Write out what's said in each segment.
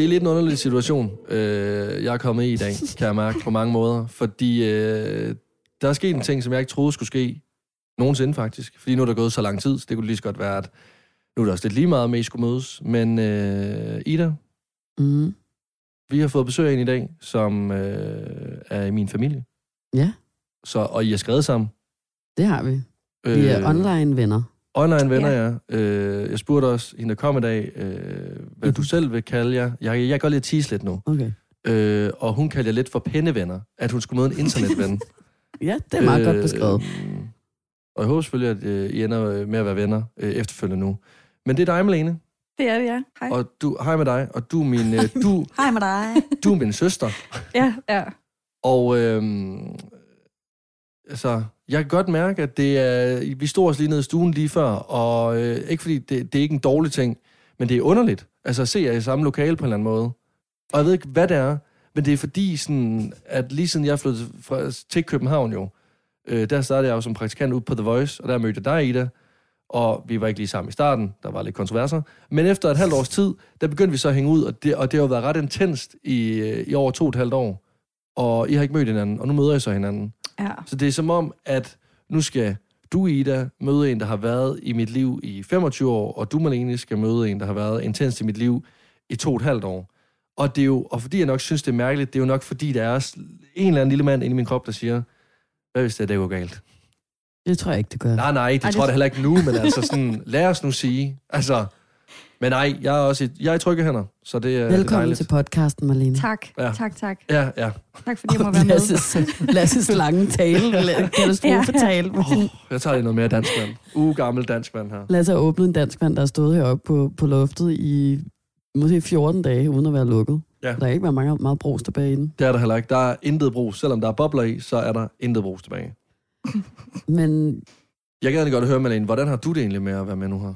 det er lidt en underlig situation, øh, jeg er kommet i i dag, kan jeg mærke på mange måder. Fordi øh, der er sket en ting, som jeg ikke troede skulle ske nogensinde faktisk. Fordi nu er der gået så lang tid, så det kunne lige så godt være, at nu er det også lidt lige meget med, at I skulle mødes. Men øh, Ida, Mm. vi har fået besøg af en i dag, som øh, er i min familie. Ja, Så, og I har skrevet sammen. det har vi. Vi er online venner. Online venner, ja. Øh, jeg spurgte også, hende der kom i dag, øh, hvad du selv vil kalde jer. Jeg, jeg kan godt lide at tease lidt nu. Okay. Øh, og hun kaldte jer lidt for pennevenner, at hun skulle møde en internetven. Ja, det er meget øh, godt beskrevet. Og jeg håber selvfølgelig, at øh, I ender øh, med at være venner øh, efterfølgende nu. Men det er dig, Malene. Det er det, ja. Hej. Og du, hej med dig. Og du er min, øh, du, Hej med dig. du er min søster. ja, ja. Og øh, altså, jeg kan godt mærke, at det er, vi stod os lige nede i stuen lige før, og øh, ikke fordi det, det er ikke en dårlig ting, men det er underligt. Altså at se jer i samme lokale på en eller anden måde. Og jeg ved ikke, hvad det er, men det er fordi, sådan, at lige siden jeg flyttede fra, til København jo, øh, der startede jeg jo som praktikant ud på The Voice, og der mødte jeg dig, Ida, og vi var ikke lige sammen i starten, der var lidt kontroverser. Men efter et halvt års tid, der begyndte vi så at hænge ud, og det, og det har jo været ret intenst i, øh, i over to og et halvt år. Og I har ikke mødt hinanden, og nu møder I så hinanden. ja. Så det er som om, at nu skal du, Ida, møde en, der har været i mit liv i 25 år, og du, Malene, skal møde en, der har været intens i mit liv i to og et halvt år. Og, det er jo, og fordi jeg nok synes, det er mærkeligt, det er jo nok fordi, der er en eller anden lille mand inde i min krop, der siger, hvad hvis det, er, det går galt? Det tror jeg ikke, det gør. Nej, nej, det Ej, tror det- jeg heller ikke nu, men altså sådan, lad os nu sige. Altså, men nej, jeg er også i, jeg er i trygge hænder, så det er det er Velkommen dejligt. til podcasten, Marlene. Tak, Ja. tak, tak. Ja, ja. Tak fordi jeg må være med. Lasses, Lasses lange tale, katastrofetale. Oh, jeg tager lige noget mere dansk mand. Uh, gammel dansk mand her. Lasse har åbnet en dansk mand, der har stået heroppe på, på loftet i måske 14 dage, uden at være lukket. Ja. Der er ikke været meget, meget brus tilbage i den. Det er der heller ikke. Der er intet brug. Selvom der er bobler i, så er der intet brug tilbage. Men Jeg kan gerne godt høre, Malene, hvordan har du det egentlig med at være med nu her?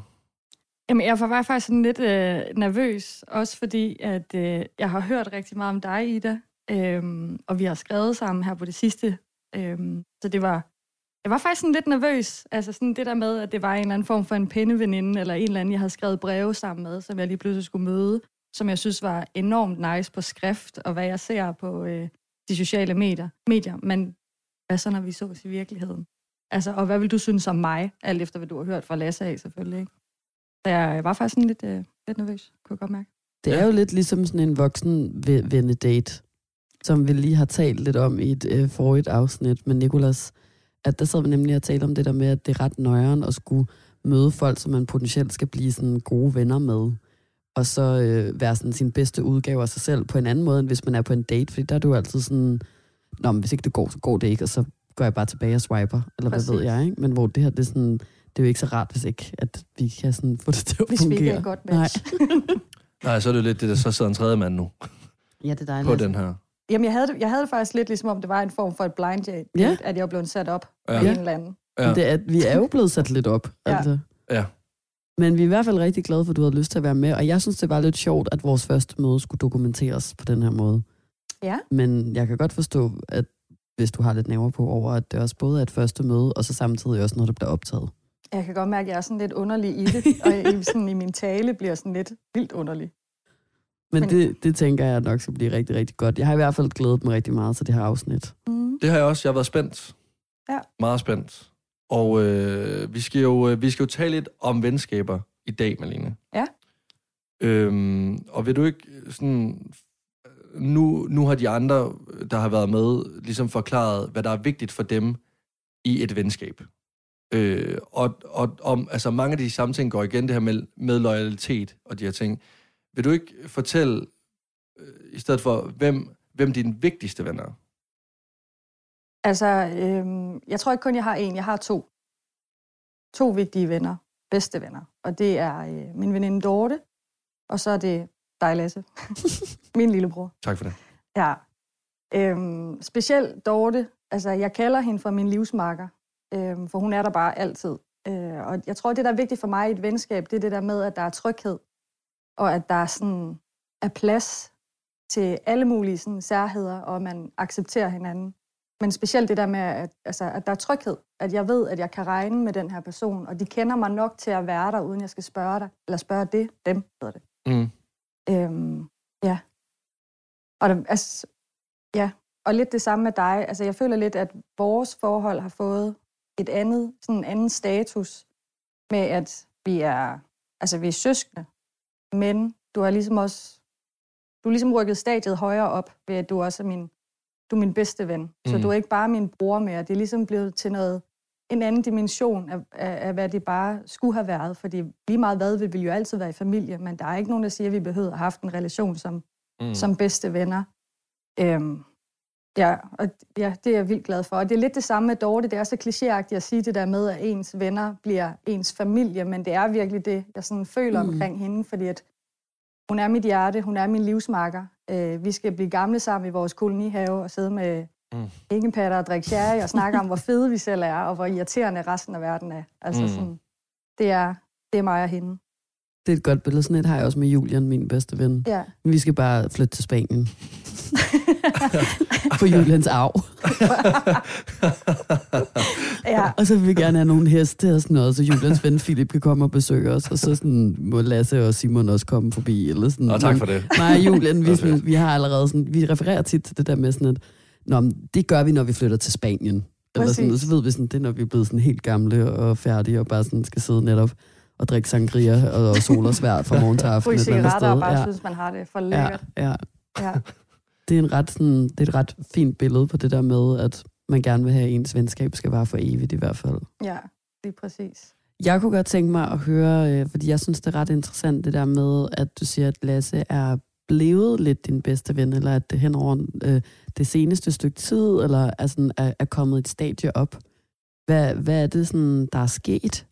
Jamen, jeg var faktisk sådan lidt øh, nervøs, også fordi, at øh, jeg har hørt rigtig meget om dig, Ida, øhm, og vi har skrevet sammen her på det sidste. Øhm, så det var, jeg var faktisk sådan lidt nervøs. Altså sådan det der med, at det var en eller anden form for en pindeveninde, eller en eller anden, jeg havde skrevet breve sammen med, som jeg lige pludselig skulle møde, som jeg synes var enormt nice på skrift, og hvad jeg ser på øh, de sociale medier. medier. Men hvad så, når vi sås i virkeligheden? Altså, og hvad vil du synes om mig, alt efter hvad du har hørt fra Lasse af, selvfølgelig, ikke? Jeg var faktisk sådan lidt, øh, lidt nervøs, kunne jeg godt mærke. det er jo lidt ligesom sådan en voksen ve- vennedate, som vi lige har talt lidt om i et øh, forrigt afsnit med Nikolas. At der sad vi nemlig og talte om det der med, at det er ret nøjeren at skulle møde folk, som man potentielt skal blive sådan gode venner med. Og så øh, være sådan sin bedste udgave af sig selv på en anden måde, end hvis man er på en date. Fordi der er du altid sådan, Nå, men hvis ikke det går, så går det ikke, og så går jeg bare tilbage og swiper, eller Præcis. hvad ved jeg, ikke? Men hvor det her, det er sådan, det er jo ikke så rart, hvis ikke, at vi kan sådan få det til at Hvis vi fungere. ikke er godt match. Nej, så er det jo lidt det, der så sidder en tredje mand nu Ja, det er dejligt. på den her. Jamen, jeg havde, det, jeg havde det faktisk lidt ligesom om, det var en form for et blind date, Ja. at jeg var blevet sat op Ja. af en eller anden. Ja. Ja. Det er, vi er jo blevet sat lidt op. Ja. Altså. Ja. Men vi er i hvert fald rigtig glade for, at du havde lyst til at være med. Og jeg synes, det var lidt sjovt, at vores første møde skulle dokumenteres på den her måde. Ja. Men jeg kan godt forstå, at hvis du har lidt nerver på over, at det også både er et første møde, og så samtidig også noget, der bliver optaget. Jeg kan godt mærke, at jeg er sådan lidt underlig i det, og i, sådan, i min tale bliver sådan lidt vildt underlig. Men, Men- det, det tænker jeg nok skal blive rigtig, rigtig godt. Jeg har i hvert fald glædet mig rigtig meget til det her afsnit. Mm. Det har jeg også. Jeg har været spændt. Ja. Meget spændt. Og øh, vi, skal jo, øh, vi skal jo tale lidt om venskaber i dag, Malene. Ja. Øhm, og vil du ikke sådan... Nu, nu har de andre, der har været med, ligesom forklaret, hvad der er vigtigt for dem i et venskab. Øh, og, og om, altså mange af de samme ting går igen, det her med, med loyalitet og de her ting. Vil du ikke fortælle, øh, i stedet for, hvem, hvem dine vigtigste venner er? Altså, øhm, jeg tror ikke kun, jeg har en. Jeg har to. To vigtige venner. Bedste venner. Og det er øh, min veninde Dorte, og så er det dig, Lasse. min lillebror. Tak for det. Ja. Øhm, specielt Dorte. Altså, jeg kalder hende for min livsmarker, øhm, for hun er der bare altid. Øh, og jeg tror, det, der er vigtigt for mig i et venskab, det er det der med, at der er tryghed, og at der er, sådan, er plads til alle mulige sådan, særheder, og man accepterer hinanden. Men specielt det der med, at, altså, at der er tryghed. At jeg ved, at jeg kan regne med den her person, og de kender mig nok til at være der, uden jeg skal spørge dig, eller spørge det, dem, hedder det. Mm. Øhm, Ja. Og, der, altså, ja. og lidt det samme med dig. Altså, jeg føler lidt, at vores forhold har fået et andet, sådan en anden status med, at vi er, altså, vi er søskende, men du har ligesom også, du har ligesom rykket stadiet højere op, ved at du også er min, du er min bedste ven. Mm. Så du er ikke bare min bror mere. Det er ligesom blevet til noget, en anden dimension af, af, af, hvad det bare skulle have været. Fordi lige meget hvad, vi vil jo altid være i familie, men der er ikke nogen, der siger, at vi behøver at have haft en relation som, mm. som bedste venner. Øhm, ja, og ja, det er jeg vildt glad for. Og det er lidt det samme med Dorte. Det er så klichéagtigt at sige det der med, at ens venner bliver ens familie, men det er virkelig det, jeg sådan føler mm. omkring hende, fordi at hun er mit hjerte, hun er min livsmarker. Øh, vi skal blive gamle sammen i vores kolonihave og sidde med mm. ingepatter og drikke sherry og snakke om, hvor fede vi selv er, og hvor irriterende resten af verden er. Altså mm. sådan, det er, det er mig og hende. Det er et godt billede. Sådan et har jeg også med Julian, min bedste ven. Ja. Vi skal bare flytte til Spanien. på Julians arv. ja. Og så vil vi gerne have nogle heste og sådan noget, så Julians ven Philip kan komme og besøge os, og så sådan, må Lasse og Simon også komme forbi. Eller sådan. Og tak for det. Nej, Julian, vi, sådan, vi har allerede sådan, vi refererer tit til det der med sådan, at Nå, det gør vi, når vi flytter til Spanien. Eller sådan, og så ved vi sådan, det er, når vi er blevet sådan helt gamle og færdige, og bare sådan skal sidde netop og drikke sangria og sol og svært fra morgen til aften. Ryge cigaretter og bare ja. synes, man har det for lækkert. Ja, ja. ja. Det er, en ret, sådan, det er et ret fint billede på det der med, at man gerne vil have, at ens venskab skal være for evigt i hvert fald. Ja, det er præcis. Jeg kunne godt tænke mig at høre, øh, fordi jeg synes, det er ret interessant det der med, at du siger, at Lasse er blevet lidt din bedste ven, eller at det hen over øh, det seneste stykke tid, eller er, sådan, er, er kommet et stadie op. Hvad, hvad er det, sådan, der er sket?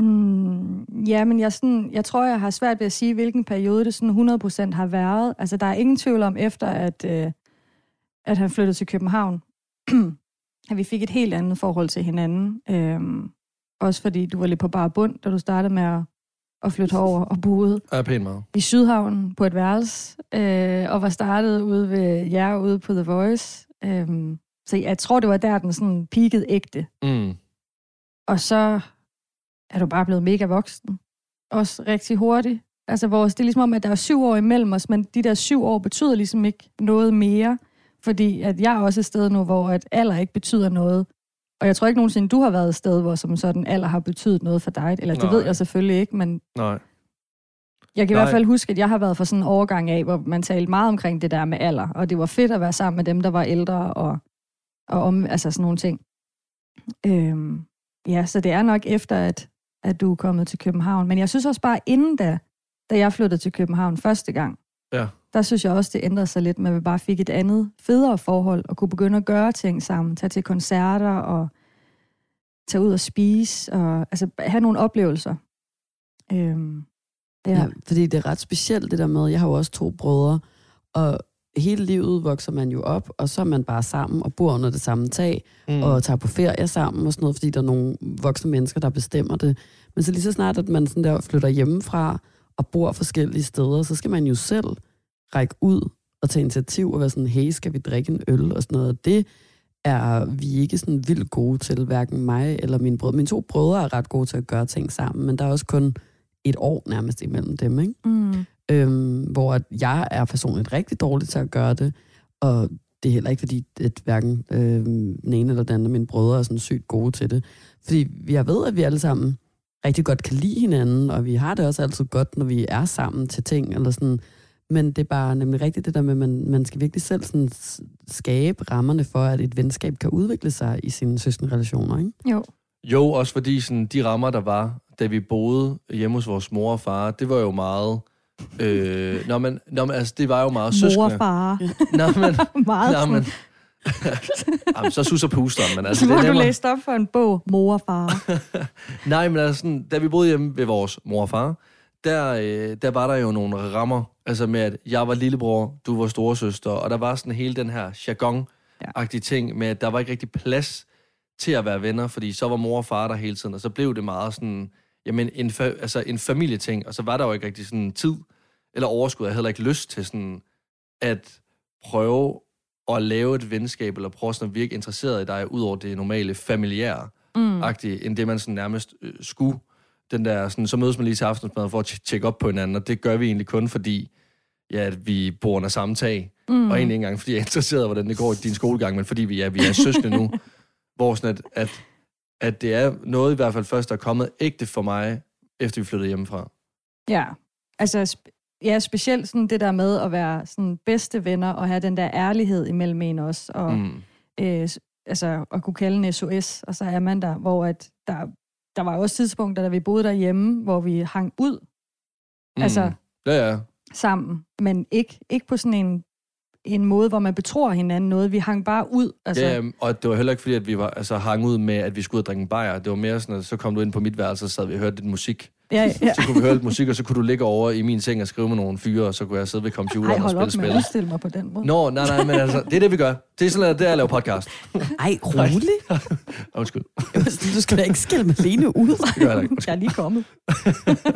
Mm, ja, men jeg, sådan, jeg tror, jeg har svært ved at sige, hvilken periode det sådan 100% har været. Altså, der er ingen tvivl om, efter at, øh, at han flyttede til København, at vi fik et helt andet forhold til hinanden. Øhm, også fordi du var lidt på bare bund, da du startede med at, at flytte over og boede ja, pænt meget. i Sydhavnen på et værelse, øh, og var startet ude ved jer ude på The Voice. Øhm, så jeg tror, det var der, den sådan peakede ægte. Mm. Og så er du bare blevet mega voksen. Også rigtig hurtigt. Altså, vores, det er ligesom om, at der er syv år imellem os, men de der syv år betyder ligesom ikke noget mere. Fordi at jeg er også et sted nu, hvor at alder ikke betyder noget. Og jeg tror ikke nogensinde, du har været et sted, hvor som sådan alder har betydet noget for dig. Eller det Nej. ved jeg selvfølgelig ikke, men Nej. jeg kan Nej. i hvert fald huske, at jeg har været for sådan en overgang af, hvor man talte meget omkring det der med alder. Og det var fedt at være sammen med dem, der var ældre og, og om, altså sådan nogle ting. Øhm, ja, så det er nok efter, at, at du er kommet til København. Men jeg synes også bare inden da, da jeg flyttede til København første gang, Ja. der synes jeg også, det ændrede sig lidt, med at vi bare fik et andet, federe forhold, og kunne begynde at gøre ting sammen, tage til koncerter og tage ud og spise, og altså have nogle oplevelser. Øhm, ja. Ja, fordi det er ret specielt det der med, jeg har jo også to brødre, og hele livet vokser man jo op, og så er man bare sammen og bor under det samme tag, mm. og tager på ferie sammen og sådan noget, fordi der er nogle voksne mennesker, der bestemmer det. Men så lige så snart, at man sådan der flytter hjemmefra og bor forskellige steder, så skal man jo selv række ud og tage initiativ og være sådan, hey, skal vi drikke en øl og sådan noget. Og det er vi ikke sådan vildt gode til, hverken mig eller mine brødre. Mine to brødre er ret gode til at gøre ting sammen, men der er også kun et år nærmest imellem dem, ikke? Mm. Øhm, hvor at jeg er personligt rigtig dårlig til at gøre det, og det er heller ikke fordi, at hverken øhm, den ene eller den anden af mine brødre er sådan sygt gode til det. Fordi jeg ved, at vi alle sammen rigtig godt kan lide hinanden, og vi har det også altid godt, når vi er sammen til ting, eller sådan. Men det er bare nemlig rigtigt det der med, at man, man skal virkelig selv sådan skabe rammerne for, at et venskab kan udvikle sig i sine søskenrelationer, ikke? Jo. Jo, også fordi sådan, de rammer, der var, da vi boede hjemme hos vores mor og far, det var jo meget... Øh, nå, men, nå, men, altså, det var jo meget Mor søskende. og far. Nå, men, Meget nå, men, Jamen, så suser pusteren, men altså, Hvor det er du læste op for en bog, Mor og far. Nej, men altså, da vi boede hjemme ved vores mor og far, der, øh, der var der jo nogle rammer, altså med, at jeg var lillebror, du var storesøster, og der var sådan hele den her jargon-agtige ting med, at der var ikke rigtig plads til at være venner, fordi så var mor og far der hele tiden, og så blev det meget sådan, jamen, en, fa- altså, en familieting, og så var der jo ikke rigtig sådan tid eller overskud, jeg havde heller ikke lyst til sådan, at prøve at lave et venskab, eller prøve sådan at virke interesseret i dig, ud over det normale familiære Mm. end det man sådan nærmest øh, skulle. Den der, sådan, så mødes man lige til aftensmad for at tj- tjekke op på hinanden, og det gør vi egentlig kun, fordi ja, at vi bor under samme tag. Mm. Og egentlig ikke engang, fordi jeg er interesseret i, hvordan det går i din skolegang, men fordi vi er, vi er søskende nu. hvor sådan at, at, at det er noget i hvert fald først, der er kommet ægte for mig, efter vi flyttede hjemmefra. Ja, altså ja, specielt sådan det der med at være sådan bedste venner og have den der ærlighed imellem en også, og mm. Øh, altså at kunne kalde en SOS, og så er man der, hvor at der, der var også tidspunkter, da vi boede derhjemme, hvor vi hang ud Mm. Altså- Ja, ja. sammen, men ikke, ikke på sådan en, en måde, hvor man betror hinanden noget. Vi hang bare ud. Altså, Ja, og det var heller ikke fordi, at vi var altså, hang ud med, at vi skulle ud og drikke en bajer. Det var mere sådan, at så kom du ind på mit værelse, og så sad vi og hørte lidt musik. ja, ja. Så kunne vi høre lidt musik, og så kunne du ligge over i min seng og skrive med nogle fyre, og så kunne jeg sidde ved computeren Ej, og hold spille op med spil. at udstille mig på den måde. Nå, nej, nej, men altså, det er det, vi gør. Det er sådan, at det er at lave podcast. Ej, rolig. Undskyld. Du skal da ikke skille med Lene ud. Det gør jeg da ikke. Jeg er lige kommet.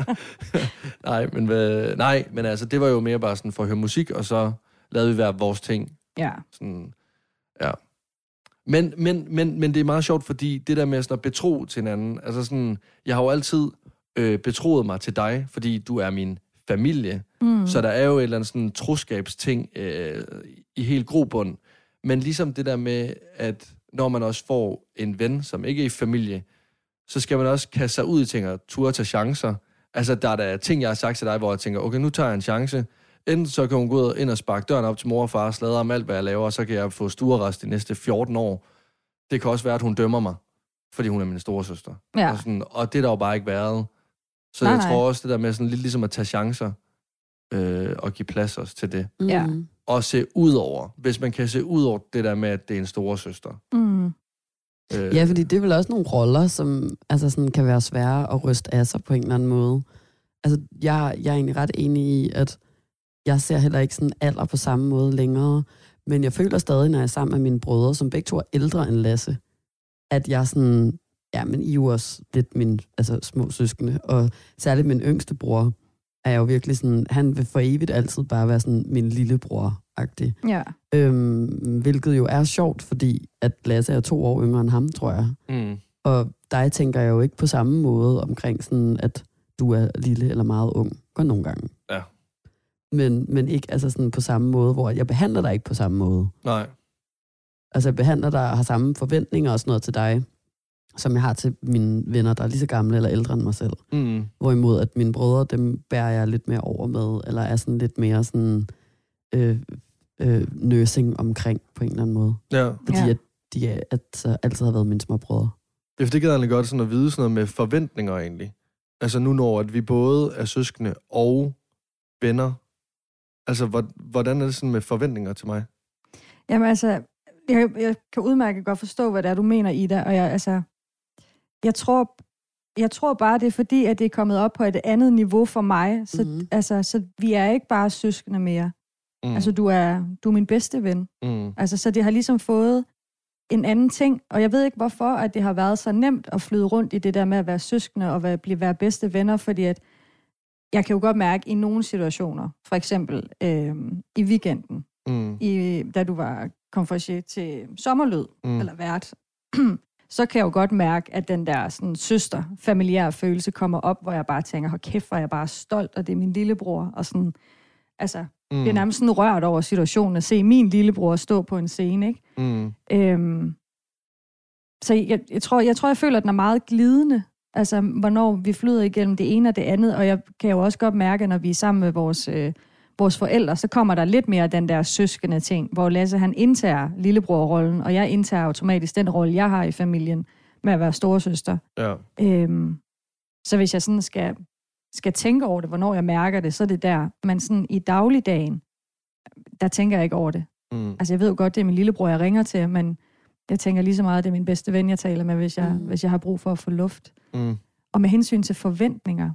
Nej, men, øh, nej, men altså, det var jo mere bare sådan for at høre musik, og så lavede vi hver vores ting. Ja. Sådan, ja. Men, men, men, men det er meget sjovt, fordi det der med sådan at betro til hinanden, altså sådan, jeg har jo altid øh, betroet mig til dig, fordi du er min familie, Mm. så der er jo et eller andet sådan troskabsting øh, i helt grobund. Men ligesom det der med, at når man også får en ven, som ikke er i familie, så skal man også kaste sig ud i ting og turde tage chancer. Altså, der er der ting, jeg har sagt til dig, hvor jeg tænker, okay, nu tager jeg en chance. Enten så kan hun gå ud ind og sparke døren op til mor og far og sladre om alt, hvad jeg laver, og så kan jeg få stuerrest de næste 14 år. Det kan også være, at hun dømmer mig, fordi hun er min store søster. Ja. Og, sådan, og det er der jo bare ikke været. Så Nej, jeg nej. tror også, det der med sådan lidt ligesom at tage chancer, øh, og give plads også til det. Ja. Mm. Og se ud over, hvis man kan se ud over det der med, at det er en store søster. Mm. Øh, Ja, fordi det er vel også nogle roller, som altså sådan, kan være svære at ryste af sig på en eller anden måde. Altså, jeg, jeg er egentlig ret enig i, at jeg ser heller ikke sådan alder på samme måde længere, men jeg føler stadig, når jeg er sammen med mine brødre, som begge to er ældre end Lasse, at jeg sådan, ja, men I er jo også lidt mine altså, små søskende, og særligt min yngste bror er jo virkelig sådan, han vil for evigt altid bare være sådan min lillebror-agtig. Ja. Øhm, hvilket jo er sjovt, fordi at Lasse er to år yngre end ham, tror jeg. mm, Og dig tænker jeg jo ikke på samme måde omkring sådan, at du er lille eller meget ung. Godt nogle gange. Ja. Men, men ikke altså sådan på samme måde, hvor jeg behandler dig ikke på samme måde. nej. Altså jeg behandler dig og har samme forventninger og sådan noget til dig, som jeg har til mine venner, der er lige så gamle eller ældre end mig selv. Mm, Hvorimod at mine brødre, dem bærer jeg lidt mere over med, eller er sådan lidt mere sådan øh, øh, nursing omkring på en eller anden måde. ja. Fordi Ja. at de er, at, uh, altid har været mine små brødre. Det er for det gad jeg egentlig godt sådan at vide sådan noget med forventninger egentlig. Altså nu når at vi både er søskende og venner. Altså hvor- hvordan er det sådan med forventninger til mig? Jamen altså, jeg, jeg kan udmærket godt forstå, hvad det er, du mener, Ida, og jeg, altså, jeg tror, jeg tror bare, det er fordi, at det er kommet op på et andet niveau for mig, så, Mhm. altså, så vi er ikke bare søskende mere. Mm, Mm. Altså, du er, du er min bedste ven. mm, Altså, så det har ligesom fået en anden ting, og jeg ved ikke hvorfor, at det har været så nemt at flyde rundt i det der med at være søskende og være, blive, være bedste venner, fordi at jeg kan jo godt mærke i nogle situationer, for eksempel øh, i weekenden, mm, i, da du var konferencier til sommerlød, mm, eller vært, så kan jeg jo godt mærke, at den der sådan, søster, familiære følelse kommer op, hvor jeg bare tænker, hold kæft, hvor er jeg bare stolt, og det er min lillebror, og sådan, altså, mm, bliver nærmest sådan rørt over situationen, at se min lillebror stå på en scene, ikke? mm, Øhm, så jeg, jeg, tror, jeg tror, jeg føler, at den er meget glidende. Altså, hvornår vi flyder igennem det ene og det andet, og jeg kan jo også godt mærke, når vi er sammen med vores, øh, vores forældre, så kommer der lidt mere den der søskende ting, hvor Lasse han indtager lillebrorrollen, og jeg indtager automatisk den rolle, jeg har i familien med at være storesøster. ja. Øhm, så hvis jeg sådan skal, skal tænke over det, hvornår jeg mærker det, så er det der. Men sådan i dagligdagen, der tænker jeg ikke over det. Mm, Altså, jeg ved jo godt, det er min lillebror, jeg ringer til, men jeg tænker lige så meget, at det er min bedste ven, jeg taler med, hvis jeg, Mm. hvis jeg har brug for at få luft. mm, Og med hensyn til forventninger.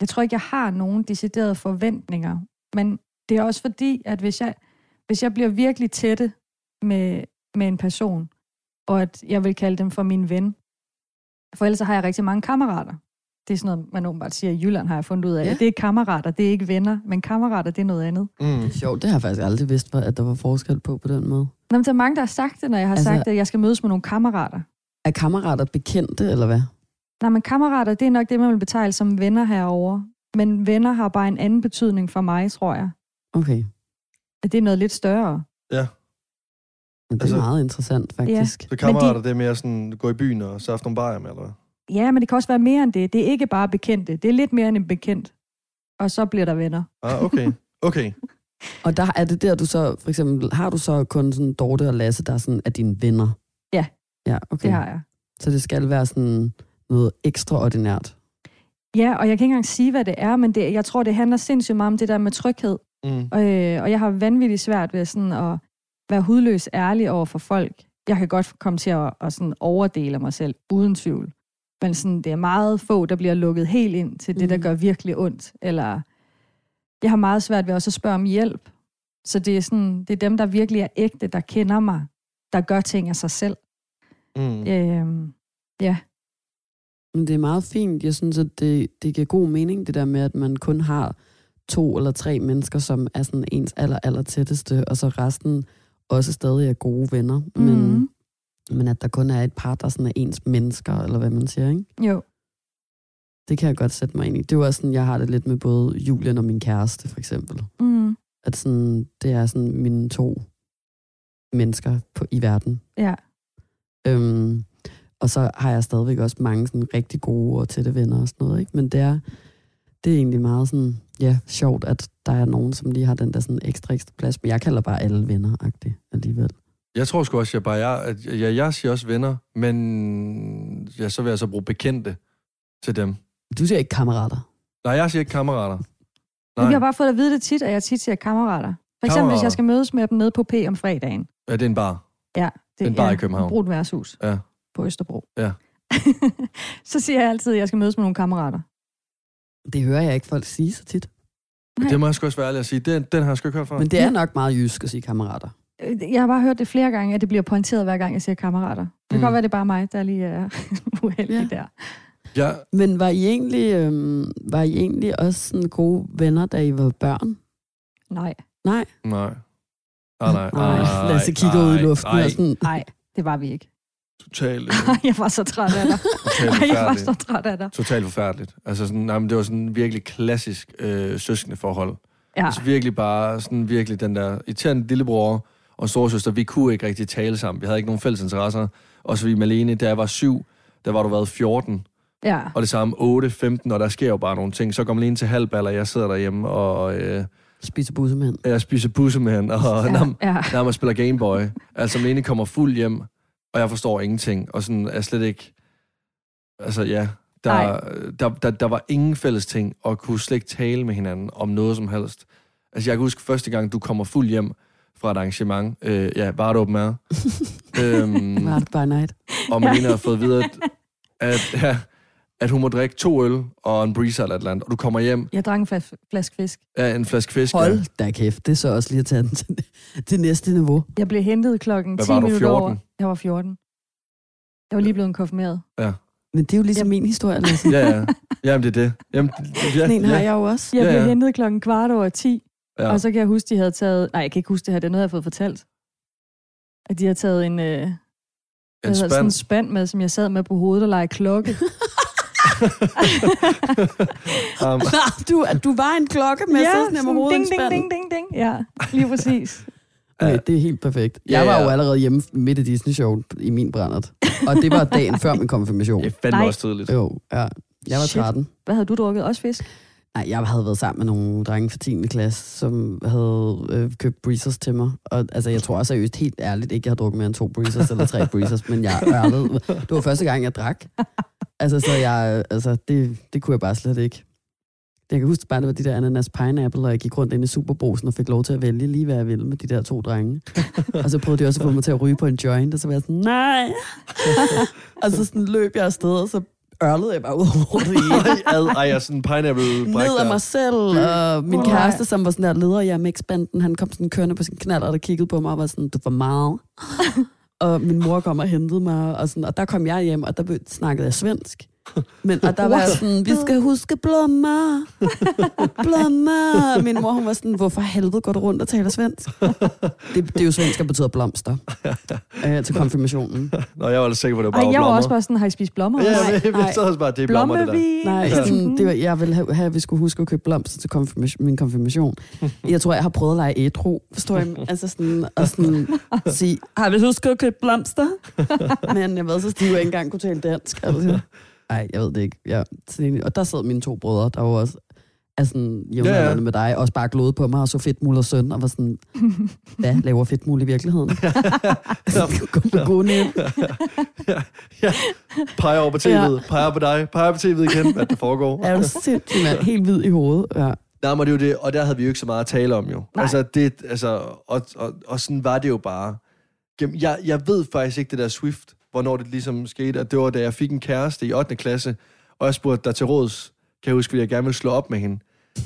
Jeg tror ikke, jeg har nogen deciderede forventninger. Men det er også fordi, at hvis jeg, hvis jeg bliver virkelig tætte med, med en person, og at jeg vil kalde dem for min ven, for ellers har jeg rigtig mange kammerater. Det er sådan noget, man åbenbart siger i Jylland, har jeg fundet ud af. Ja. Ja. Det er kammerater, det er ikke venner, men kammerater, det er noget andet. mm, Det er sjovt, det har jeg faktisk aldrig vidst, at der var forskel på på den måde. Nå, men der er mange, der har sagt det, når jeg har Altså- sagt, at jeg skal mødes med nogle kammerater. Er kammerater bekendte, eller hvad? Nej, men kammerater, det er nok det, man vil betegne som venner herover. Men venner har bare en anden betydning for mig, tror jeg. Okay. At det er noget lidt større. Ja. Men det er Altså- meget interessant, faktisk. Så kammerater, det er mere sådan, gå i byen og safte nogle bajer med, eller hvad? Ja, men det kan også være mere end det. Det er ikke bare bekendte. Det er lidt mere end en bekendt. Og så bliver der venner. Ah, okay. Okay. Og der er det der, du så, for eksempel, har du så kun sådan Dorte og Lasse, der er sådan, er dine venner? Ja. Ja, okay. Det har jeg. Så det skal være sådan noget ekstraordinært. Ja, og jeg kan ikke engang sige, hvad det er, men det, jeg tror, det handler sindssygt meget om det der med tryghed. Mm. Øh, og jeg har vanvittigt svært ved sådan at være hudløs ærlig over for folk. Jeg kan godt komme til at, at sådan overdele mig selv, uden tvivl. Men sådan, det er meget få, der bliver lukket helt ind til det, der Mhm. gør virkelig ondt. Eller jeg har meget svært ved også at spørge om hjælp. Så det er, sådan, det er dem, der virkelig er ægte, der kender mig, der gør ting af sig selv. Mm. Øh, ja, Men det er meget fint. Jeg synes, at det, det giver god mening, det der med, at man kun har to eller tre mennesker, som er sådan ens aller, aller tætteste, og så resten også stadig er gode venner. Men, Mhm. Men at der kun er et par, der sådan er ens mennesker, eller hvad man siger, ikke? jo. Det kan jeg godt sætte mig ind i. Det er også sådan, jeg har det lidt med både Julian og min kæreste, for eksempel. Mm, At sådan, det er sådan mine to mennesker på, i verden. ja. Øhm, og så har jeg stadigvæk også mange sådan rigtig gode og tætte venner og sådan noget, ikke? Men det er, det er egentlig meget sådan, ja, sjovt, at der er nogen, som lige har den der sådan ekstra, ekstra plads. Men jeg kalder bare alle venner-agtigt alligevel. Jeg tror sgu også, jeg bare, jeg, at, ja, jeg siger også venner, men ja, så vil jeg så bruge bekendte til dem. Du siger ikke kammerater. Nej, jeg siger ikke kammerater. Nej. Jeg har bare fået at vide det tit, at jeg tit siger kammerater. For eksempel, hvis jeg skal mødes med dem nede på P om fredagen. ja, det er en bar. Ja, det En bar i København. Brugt værtshus Ja. på Østerbro. Ja. så siger jeg altid, at jeg skal mødes med nogle kammerater. Det hører jeg ikke folk sige så tit. Nej. Det må jeg sgu også være ærlig at sige. Den, den har jeg sgu ikke hørt før. Men det er nok meget jysk at sige kammerater. Øh, Jeg har bare hørt det flere gange, at det bliver pointeret hver gang, jeg siger kammerater. Det kan Mm. godt være, det er bare mig, der lige er uheldig Ja. der. Ja, Men var I egentlig, øhm, var I egentlig også sådan gode venner, da I var børn? Nej, Nej. nej. Nej, nej, Nej, Lasse kigger ud i luften nej, og sådan, nej, det var vi ikke. Totalt, øh, jeg var så træt af dig. totalt Ej, jeg var forfærdeligt. så træt af dig. Totalt forfærdeligt. Altså sådan, nej, men det var sådan en virkelig klassisk øh, søskende forhold. Ja, Altså virkelig bare sådan virkelig den der irriterende lillebror og storesøster, vi kunne ikke rigtig tale sammen. Vi havde ikke nogen fælles interesser. Og så vi Malene, da jeg var syv, der var du været 14, ja. og det samme 8, 15, og der sker jo bare nogle ting. Så går Malene til halvbal, og jeg sidder derhjemme, og øh, spiser bussemænd. jeg spiser bussemand, og ja. Ja, nærmest, ja. nærmest spiller Gameboy. Altså Malene kommer fuld hjem, og jeg forstår ingenting, og sådan er slet ikke... Altså ja, der, der, der, der var ingen fælles ting, og kunne slet ikke tale med hinanden om noget som helst. Altså jeg kan huske første gang, du kommer fuld hjem fra et arrangement, øh, ja, var det åben øhm, Var det by night? og Malene har fået videre, at, at, ja, at hun må drikke to øl og en breezer eller et eller andet, og du kommer hjem Jeg drak en flas- flaske fisk. af en flaske fisk. ja. Hold da kæft, det er så også lige at tage den til, til næste niveau. Jeg blev hentet klokken Hvad 10 var du, minutter 14? over. Jeg var 14. Jeg var lige blevet konfirmeret. Men det er jo ligesom min historie, Lasse. Ja, ja. Jamen, det er det. Jamen, ja, Sådan en har ja, jeg jo også. Jeg Ja, blev ja. hentet klokken kvart over 10, ja. og så kan jeg huske, de havde taget... Nej, jeg kan ikke huske det her, det er noget, jeg har fået fortalt. At de har taget en, øh, en hedder, sådan spand. en spand med, som jeg sad med på hovedet og legede klokke. Um, du, du var en klokke med ja, sådan, med hovedet i ding, ding, ding, ding, ding. Ja, lige præcis. Okay, det er helt perfekt. Jeg var jo allerede hjemme midt i Disney-show i min brændert. Og det var dagen før min konfirmation. det er fandme Nej. også tidligt. Jo, ja. Jeg var Shit. 13. Hvad havde du drukket? Også fisk? Nej, jeg havde været sammen med nogle drenge fra 10. klasse, som havde øh, købt breezers til mig. Og altså, jeg tror seriøst helt ærligt ikke, jeg har drukket mere end to breezers eller tre breezers, men jeg ørlede. Det var første gang, jeg drak. Altså, så jeg, altså, det, det kunne jeg bare slet ikke. Jeg kan huske bare, det var de der ananas pineapple, og jeg gik rundt ind i Superbrosen og fik lov til at vælge lige, hvad jeg ville med de der to drenge. og så prøvede de også at få mig til at ryge på en joint, og så var jeg sådan, nej. og så sådan løb jeg afsted, og så ørlede jeg bare ud over det hele Ej, ad, ej, jeg er sådan en pineapple ned af mig selv, og min Åh, kæreste, som var sådan der leder i MX-banden, han kom sådan kørende på sin knald, og der kiggede på mig og var sådan, du var meget. og min mor kom og hentede mig, og, sådan, og der kom jeg hjem, og der snakkede jeg svensk. Men, og der var sådan, vi skal huske blommer. Blommer. Min mor, hun var sådan, hvorfor helvede går du rundt og taler svensk? Det, det er jo svensk, der betyder blomster. Øh, til konfirmationen. Nå, jeg var lidt sikker på, at det var Ej, bare jeg var blommer. også bare sådan, har I spist blommer? Ja, Nej. jeg, jeg, nej. jeg sad også bare, det er blommer, det der. Nej, sådan, det var, jeg ville have, have, at vi skulle huske at købe blomster til konfirmation, min konfirmation. Jeg tror, jeg har prøvet at lege ædru. Forstår I? Altså sådan, og sådan sige, har vi husket at købe blomster? Men jeg ved så stiv, at jeg ikke engang kunne tale dansk. Altså. Nej, jeg ved det ikke. Ja, og der sad mine to brødre, der var også er sådan jævnaldrende Ja, ja. med dig, også bare glået på mig og så Fedtmul og søn, og var sådan, hvad laver Fedtmul i virkeligheden? Gå næb. ja. Peger over på tv'et, Ja. peger på dig, peger på tv'et igen, hvad der foregår. Er du sindssygt, mand? Helt hvid i hovedet. Ja. Nej, men det jo det, og der havde vi jo ikke så meget at tale om jo. Nej. Altså, det, altså, og, og, og sådan var det jo bare. Jeg, jeg ved faktisk ikke det der Swift, hvornår det ligesom skete, at det var, da jeg fik en kæreste i 8. klasse, og jeg spurgte dig til råds, kan jeg huske, fordi jeg gerne ville slå op med hende.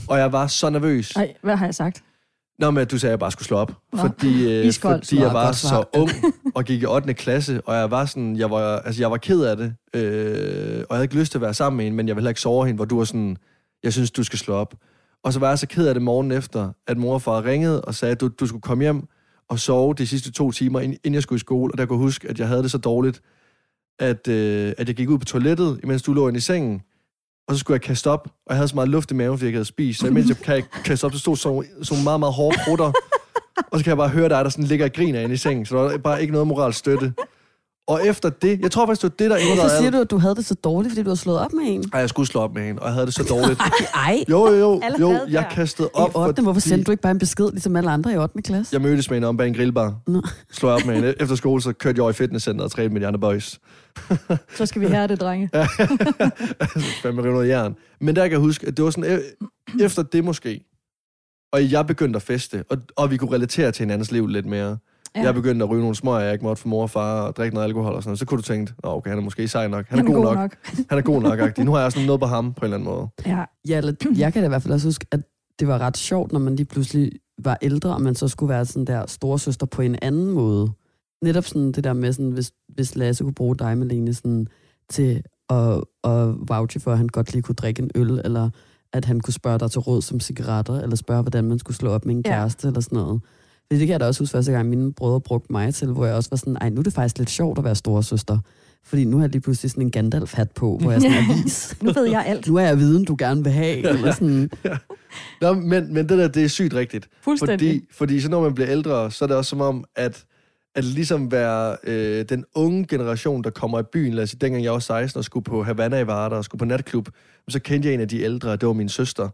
Og jeg var så nervøs. Nej, hvad har jeg sagt? Nå, men at du sagde, at jeg bare skulle slå op. Nå. Fordi, øh, fordi jeg var så ung og gik i 8. klasse, og jeg var sådan, jeg var, altså, jeg var ked af det, øh, og jeg havde ikke lyst til at være sammen med hende, men jeg ville heller ikke sove hende, hvor du var sådan, jeg synes, du skal slå op. Og så var jeg så ked af det morgen efter, at mor og far ringede og sagde, at du, du skulle komme hjem og sove de sidste to timer, ind- inden jeg skulle i skole, og der kunne jeg huske, at jeg havde det så dårligt, at, øh, at jeg gik ud på toilettet, imens du lå inde i sengen, og så skulle jeg kaste op, og jeg havde så meget luft i maven, fordi jeg ikke havde spist. Så imens jeg kan kaste op, så stod så, så meget, meget hårde prutter. Og så kan jeg bare høre dig, der sådan ligger og griner inde i sengen. Så der er bare ikke noget moral støtte. Og efter det, jeg tror faktisk, det var det, der Hvorfor ændrede siger alt. du, at du havde det så dårligt, fordi du har slået op med en? Ej, jeg skulle slå op med hende, og jeg havde det så dårligt. Ej, Jo, jo, jo, jo jeg kastede i op, 8. Hvorfor fordi sendte du ikke bare en besked, ligesom alle andre i 8. klasse? jeg mødtes med hende om bag en grillbar. Nå. Slog jeg op med hende. Efter skole, så kørte jeg over i fitnesscenteret og trænede med de andre boys. Så skal vi have det, drenge. Fandme rive noget jern. Men der kan jeg huske, at det var sådan, e- efter det måske, og jeg begyndte at feste, og, og vi kunne relatere til hinandens liv lidt mere. Ja. Jeg begyndte at ryge nogle smøger, jeg ikke måtte for mor og far, og drikke noget alkohol og sådan noget. Så kunne du tænke, Nå, okay, han er måske sej nok. Han er, god, nok. Han er god nok, agtig. Nu har jeg sådan noget på ham på en eller anden måde. Ja. Ja, eller, jeg kan da i hvert fald også huske, at det var ret sjovt, når man lige pludselig var ældre, og man så skulle være sådan der storesøster på en anden måde. Netop sådan det der med, sådan, hvis, hvis Lasse kunne bruge dig, Malene, sådan, til at, at vouche for, at han godt lige kunne drikke en øl, eller at han kunne spørge dig til råd som cigaretter, eller spørge, hvordan man skulle slå op med en Ja. kæreste, eller sådan noget. Det, det kan jeg da også huske første gang, mine brødre brugte mig til, hvor jeg også var sådan, ej, nu er det faktisk lidt sjovt at være storesøster. Fordi nu har jeg lige pludselig sådan en Gandalf-hat på, hvor jeg sådan er vis. Nu ved jeg alt. Nu er jeg viden, du gerne vil have. Eller sådan. Nå, men, men det der, det er sygt rigtigt. Fuldstændig. Fordi, fordi så når man bliver ældre, så er det også som om, at, at ligesom være øh, den unge generation, der kommer i byen, lad os sige, dengang jeg var 16 og skulle på Havana i Varder og skulle på natklub, så kendte jeg en af de ældre, det var min søster,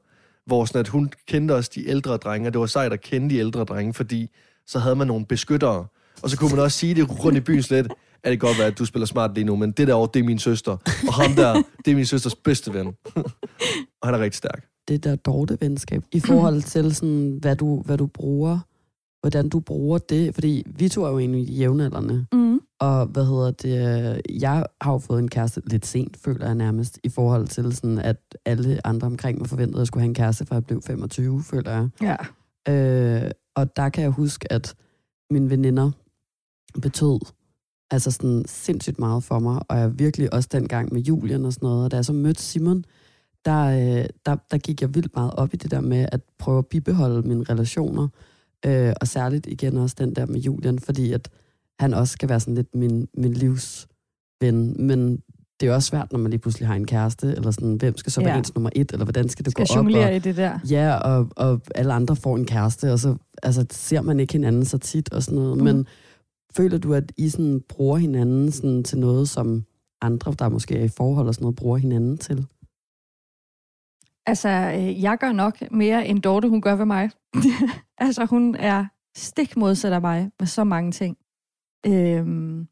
hvor sådan, at hun kendte også de ældre drenge, og det var sejt at kende de ældre drenge, fordi så havde man nogle beskyttere. Og så kunne man også sige det rundt i byen slet, at det kan godt være, at du spiller smart lige nu, men det derovre, det er min søster. Og ham der, det er min søsters bedste ven. og han er rigtig stærk. det der dortevenskab i forhold til, sådan, hvad, du, hvad du bruger, hvordan du bruger det. Fordi vi to er jo egentlig jævnaldrende, Mm. Og hvad hedder det, jeg har jo fået en kæreste lidt sent, føler jeg nærmest, i forhold til, sådan, at alle andre omkring mig forventede, at jeg skulle have en kæreste, før jeg blev 25, føler jeg. Ja. Øh, og der kan jeg huske, at mine veninder betød altså sådan sindssygt meget for mig, og jeg virkelig også dengang med Julian og sådan noget, og da jeg så mødte Simon, der, øh, der, der gik jeg vildt meget op i det der med at prøve at bibeholde mine relationer, øh, og særligt igen også den der med Julian, fordi at han også skal være sådan lidt min, min livsven, men det er også svært, når man lige pludselig har en kæreste, eller sådan, hvem skal så være Ja. ens nummer et, eller hvordan skal det Skal gå op? Jonglere i det der. Ja, og, og alle andre får en kæreste, og så altså, ser man ikke hinanden så tit og sådan noget. Mm. Mm. Men føler du, at I sådan bruger hinanden sådan til noget, som andre, der måske er i forhold og sådan noget, bruger hinanden til? Altså, øh, jeg gør nok mere, end Dorte, hun gør ved mig. altså, hun er stik modsat af mig med så mange ting. Øhm,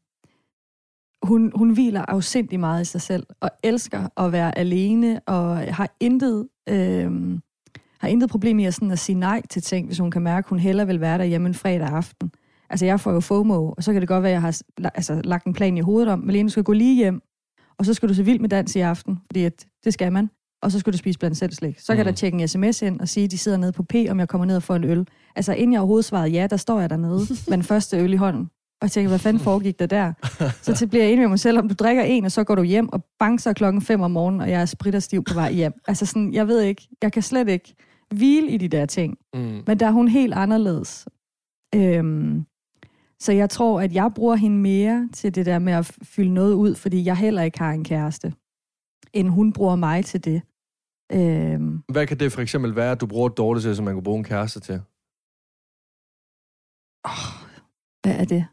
hun, hun hviler afsindig meget i sig selv, og elsker at være alene, og har intet, øhm, har intet problem i at, sådan at sige nej til ting, hvis hun kan mærke, at hun hellere vil være derhjemme en fredag aften. Altså, jeg får jo FOMO, og så kan det godt være, at jeg har altså, lagt en plan i hovedet om, Malene, du skal gå lige hjem, og så skal du se vild med dans i aften, fordi at, det skal man og så skal du spise blandt selv slik. Så kan Mm. der tjekke en sms ind og sige, at de sidder nede på P, om jeg kommer ned og får en øl. Altså inden jeg overhovedet svarede ja, der står jeg dernede med den første øl i hånden. Og jeg tænker, hvad fanden foregik der der? Så til bliver jeg enig med mig selv, om du drikker en, og så går du hjem og banker klokken 5 om morgenen, og jeg er spritter stiv på vej hjem. Altså sådan, jeg ved ikke, jeg kan slet ikke hvile i de der ting. Mm. Men der er hun helt anderledes. Øhm, så jeg tror, at jeg bruger hende mere til det der med at fylde noget ud, fordi jeg heller ikke har en kæreste, end hun bruger mig til det. Øhm, Hvad kan det for eksempel være, at du bruger Dorte til, som man kunne bruge en kæreste til? hvad er det?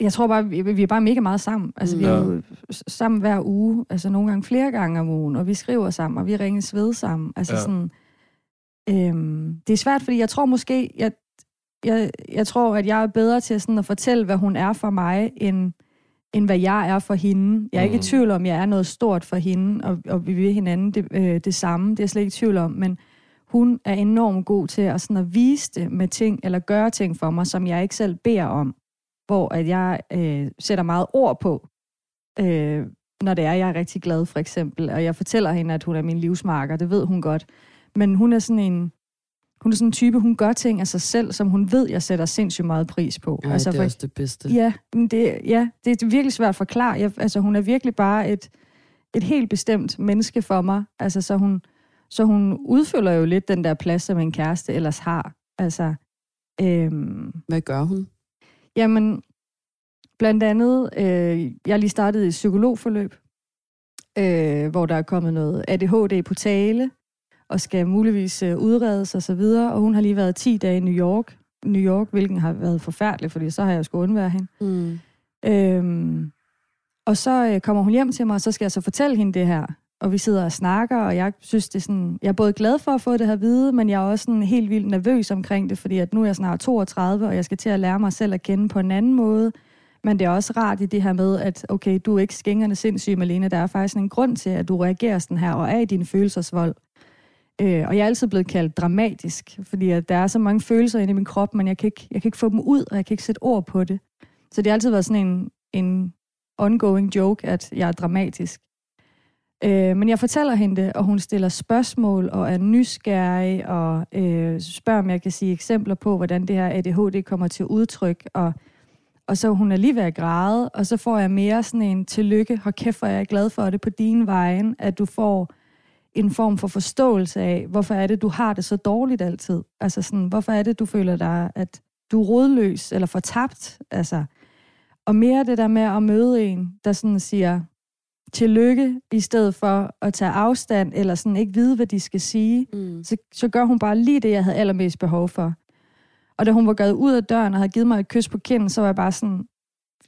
Jeg tror bare, vi, vi er bare mega meget sammen. Altså, vi er jo sammen hver uge, altså nogle gange flere gange om ugen, og vi skriver sammen, og vi ringes ved sammen. Altså Ja. sådan, øhm, det er svært, fordi jeg tror måske, jeg, jeg, jeg tror, at jeg er bedre til sådan at fortælle, hvad hun er for mig, end, end hvad jeg er for hende. Jeg er ikke i Mm. tvivl om, jeg er noget stort for hende, og, og vi vil hinanden det, øh, det samme. Det er jeg slet ikke i tvivl om, men hun er enormt god til at, sådan at vise det med ting, eller gøre ting for mig, som jeg ikke selv beder om. Hvor at jeg øh, sætter meget ord på, øh, når det er, jeg er rigtig glad, for eksempel. Og jeg fortæller hende, at hun er min livsmarker. Det ved hun godt. Men hun er sådan en, hun er sådan en type, hun gør ting af sig selv, som hun ved, jeg sætter sindssygt meget pris på. Ej, altså, det er for, også det bedste. Ja, men det, ja, det er virkelig svært at forklare. Jeg, altså, hun er virkelig bare et, et helt bestemt menneske for mig. Altså, så hun, så hun udfylder jo lidt den der plads, som en kæreste ellers har. Altså, øhm, Hvad gør hun? Jamen, blandt andet, øh, jeg lige startet et psykologforløb, øh, hvor der er kommet noget ADHD på tale, og skal muligvis øh, udredes og så videre. Og hun har lige været 10 dage i New York, New York, hvilken har været forfærdelig, fordi så har jeg sgu undvære hende. Mm. Øhm, og så øh, kommer hun hjem til mig, og så skal jeg så fortælle hende det her. Og vi sidder og snakker, og jeg synes, det er sådan... Jeg er både glad for at få det her vide, men jeg er også sådan helt vildt nervøs omkring det, fordi at nu er jeg snart 32, og jeg skal til at lære mig selv at kende på en anden måde. Men det er også rart i det her med, at okay, du er ikke skængerne sindssyg, Malene. Der er faktisk en grund til, at du reagerer sådan her, og er i din følelsesvold. Øh, og jeg er altid blevet kaldt dramatisk, fordi at der er så mange følelser inde i min krop, men jeg kan, ikke, jeg kan ikke få dem ud, og jeg kan ikke sætte ord på det. Så det har altid været sådan en, en ongoing joke, at jeg er dramatisk. Øh, men jeg fortæller hende det, og hun stiller spørgsmål og er nysgerrig og øh, spørger, om jeg kan sige eksempler på, hvordan det her ADHD kommer til udtryk. Og, og så hun er lige ved at græde, og så får jeg mere sådan en tillykke. hvor kæft, hvor jeg er glad for det på din vejen, at du får en form for forståelse af, hvorfor er det, du har det så dårligt altid. Altså sådan, hvorfor er det, du føler dig, at du er rodløs eller fortabt. Altså, og mere det der med at møde en, der sådan siger tillykke, i stedet for at tage afstand, eller sådan ikke vide, hvad de skal sige, Mm. så, så gør hun bare lige det, jeg havde allermest behov for. Og da hun var gået ud af døren og havde givet mig et kys på kinden, så var jeg bare sådan,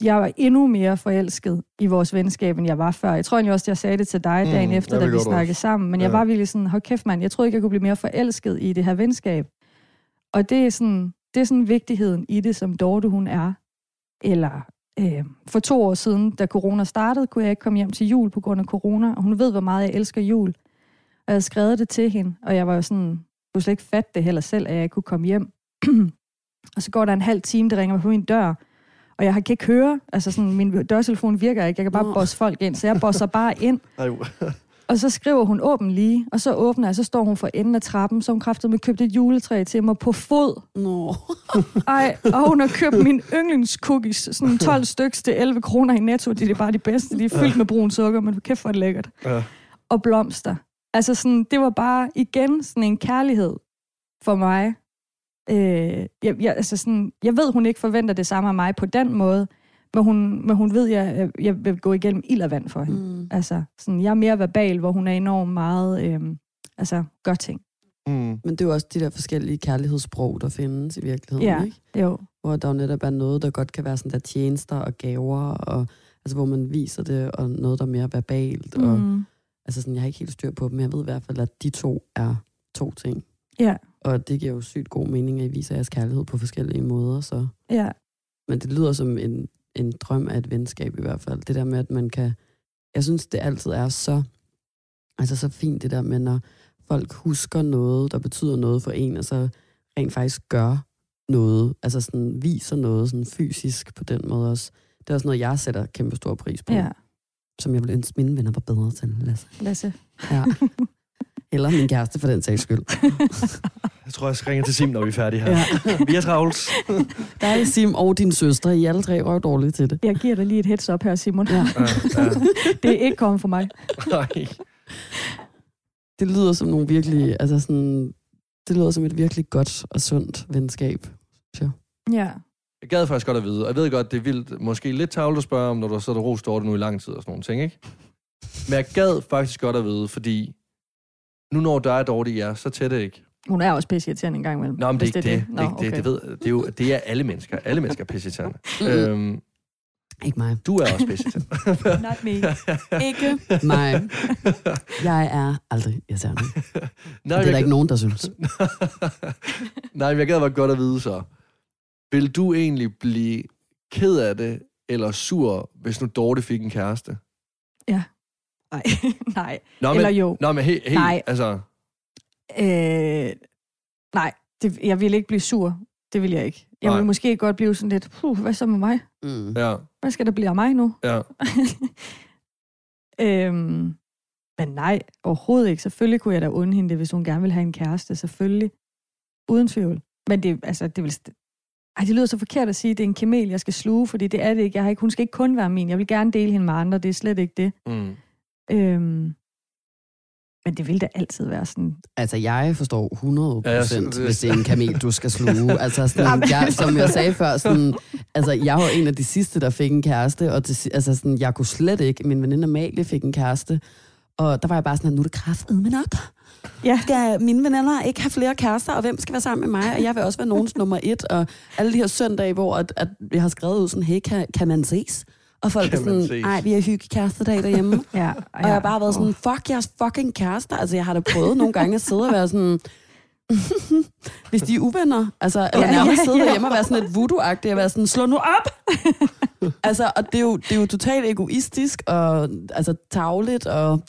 jeg var endnu mere forelsket i vores venskab, end jeg var før. Jeg tror egentlig også, at jeg sagde det til dig Mm, dagen efter, ja, da vi snakkede også. sammen. Men jeg Ja. var virkelig sådan, hold kæft mand, jeg troede ikke, jeg kunne blive mere forelsket i det her venskab. Og det er sådan, det er sådan vigtigheden i det, som Dorte hun er. Eller øh, for to år siden, da corona startede, kunne jeg ikke komme hjem til jul på grund af corona, og hun ved, hvor meget jeg elsker jul. Og jeg havde skrevet det til hende, og jeg var jo sådan, kunne slet ikke fatte det heller selv, at jeg ikke kunne komme hjem. og så går der en halv time, der ringer mig på min dør, og jeg kan ikke høre, altså sådan, min dørtelefon virker ikke, jeg kan bare Nå. bosse folk ind, så jeg bosser bare ind, og så skriver hun åben lige, og så åbner jeg, så står hun for enden af trappen, så hun kræftede med købt et juletræ til mig på fod. Nå. Ej, og hun har købt mine yndlingscookies, sådan 12 stykker til 11 kroner i netto. De er bare de bedste, de er fyldt med brun sukker, men kæft er det lækkert. Ja. Og blomster. Altså sådan, det var bare igen sådan en kærlighed for mig. Øh, jeg, jeg, altså sådan, jeg ved, hun ikke forventer det samme af mig på den måde, men hun, men hun ved, at jeg, jeg vil gå igennem ild og vand for hende. Mm. Altså, sådan, jeg er mere verbal, hvor hun er enormt meget, øh, altså, gør ting. Mm. Men det er jo også de der forskellige kærlighedssprog, der findes i virkeligheden, Ja. ikke? Jo, Hvor der jo netop er noget, der godt kan være sådan der tjenester og gaver, og altså, hvor man viser det, og noget, der er mere verbalt. Mm. Og, altså sådan, jeg har ikke helt styr på dem, men jeg ved i hvert fald, at de to er to ting. ja, Og det giver jo sygt god mening, at I viser jeres kærlighed på forskellige måder, så... ja, Men det lyder som en, en drøm af et venskab i hvert fald. Det der med, at man kan... Jeg synes, det altid er så, altså så fint, det der med, når folk husker noget, der betyder noget for en, og så rent faktisk gør noget, altså sådan viser noget sådan fysisk på den måde også. Det er også noget, jeg sætter kæmpe stor pris på, ja. som jeg ville ønske, mine venner var bedre til, Lasse. Lasse. Ja. Eller min kæreste for den sags skyld. Jeg tror, jeg skal ringe til Sim, når vi er færdige her. Ja. Vi er travlt. Der er Sim og din søster, I er alle tre røv dårlige til det. Jeg giver dig lige et heads up her, Simon. Ja. Ja, ja. Det er ikke kommet for mig. Nej. Det lyder som nogle virkelig, altså sådan, det lyder som et virkelig godt og sundt venskab. Ja. Jeg gad faktisk godt at vide, og jeg ved godt, det er vildt, måske lidt tavlet at spørge om, når du har siddet og rost over det nu i lang tid og sådan nogle ting, ikke? Men jeg gad faktisk godt at vide, fordi nu når der er dårligt jer, så tæt det ikke. Hun er også pisse irriterende en gang imellem. Nå, men det er ikke det. Det, det, det, det, ved, det, er jo, det er alle mennesker. Alle mennesker er pisseirriterende. øhm, Ikke mig. du er også pisseirriterende. Not me. Ikke mig. Jeg er aldrig irriterende. Nej, Det er der ikke nogen, der synes. Nej, men jeg gad bare godt at vide så. Vil du egentlig blive ked af det, eller sur, hvis nu Dorte fik en kæreste? Nej. Nej. Nå, men, Eller jo. Nå, men helt, helt Nej. altså... Øh, nej, det, jeg vil ikke blive sur. Det vil jeg ikke. Jeg Nej. vil måske godt blive sådan lidt, puh, hvad så med mig? Mm. Ja, Hvad skal der blive af mig nu? ja. øhm, men nej, overhovedet ikke. Selvfølgelig kunne jeg da undre hende det, hvis hun gerne vil have en kæreste. Selvfølgelig. Uden tvivl. Men det, altså, det vil... Ej, det lyder så forkert at sige, at det er en kamel, jeg skal sluge, fordi det er det ikke. Jeg har ikke. Hun skal ikke kun være min. Jeg vil gerne dele hende med andre. Det er slet ikke det. Mm. Øhm, men det vil da altid være sådan. Altså, jeg forstår 100 Ja, jeg procent, synes- hvis det er en kamel, du skal sluge. Altså, sådan, jeg, som jeg sagde før, sådan, altså, jeg var en af de sidste, der fik en kæreste, og til, altså, sådan, jeg kunne slet ikke. Min veninde Amalie fik en kæreste, og der var jeg bare sådan, at nu er det kraftedme nok. Ja. Skal mine veninder ikke have flere kærester, og hvem skal være sammen med mig? Og jeg vil også være nogens nummer et, og alle de her søndage, hvor at, at jeg har skrevet ud sådan, hey, kan, kan man ses? Og folk er sådan, nej, vi har hygge kærestedag derhjemme. Ja, Og jeg har bare været sådan, fuck jeres fucking kærester. Altså, jeg har da prøvet nogle gange at sidde og være sådan, hvis de er uvenner, altså, eller Ja, nærmest ja, sidde ja. derhjemme og være sådan et voodoo-agtigt, og være sådan, slå nu op! altså, og det er, jo, det er jo totalt egoistisk, og altså tavligt, og,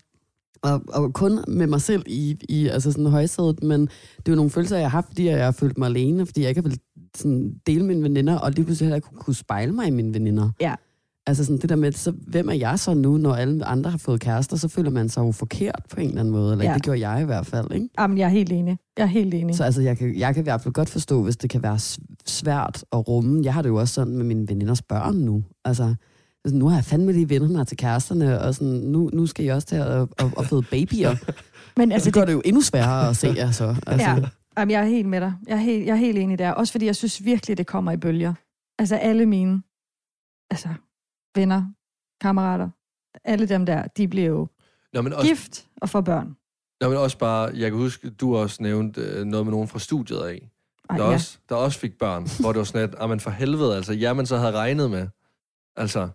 og, og kun med mig selv i, i altså sådan højsædet, men det er jo nogle følelser, jeg har haft, fordi jeg har følt mig alene, fordi jeg ikke har vil sådan, dele mine veninder, og lige pludselig heller ikke kunne, kunne spejle mig i mine veninder. Ja. Altså sådan det der med, så hvem er jeg så nu, når alle andre har fået kærester, så føler man sig jo forkert på en eller anden måde, eller Ja. det gjorde jeg i hvert fald, ikke? Jamen, jeg er helt enig. Jeg er helt enig. Så altså, jeg kan, jeg kan i hvert fald godt forstå, hvis det kan være svært at rumme. Jeg har det jo også sådan med mine veninders børn nu. Altså, sådan, nu har jeg fandme lige vendt mig til kæresterne, og sådan, nu, nu skal jeg også til at, at, at føde babyer. Men Altså, altså, det gør det jo endnu sværere at se, altså. altså Ja. Jamen, jeg er helt med dig. Jeg er helt, jeg er helt enig der. Også fordi jeg synes virkelig, det kommer i bølger. Altså alle mine altså, venner, kammerater, alle dem der, de bliver jo Nå, men også, gift og får børn. nå, men også bare, jeg kan huske, du også nævnte øh, noget med nogen fra studiet af, Ej, der, ja. også, der også fik børn, hvor det var sådan, at, ah, men for helvede, altså, jer man så havde regnet med. Altså,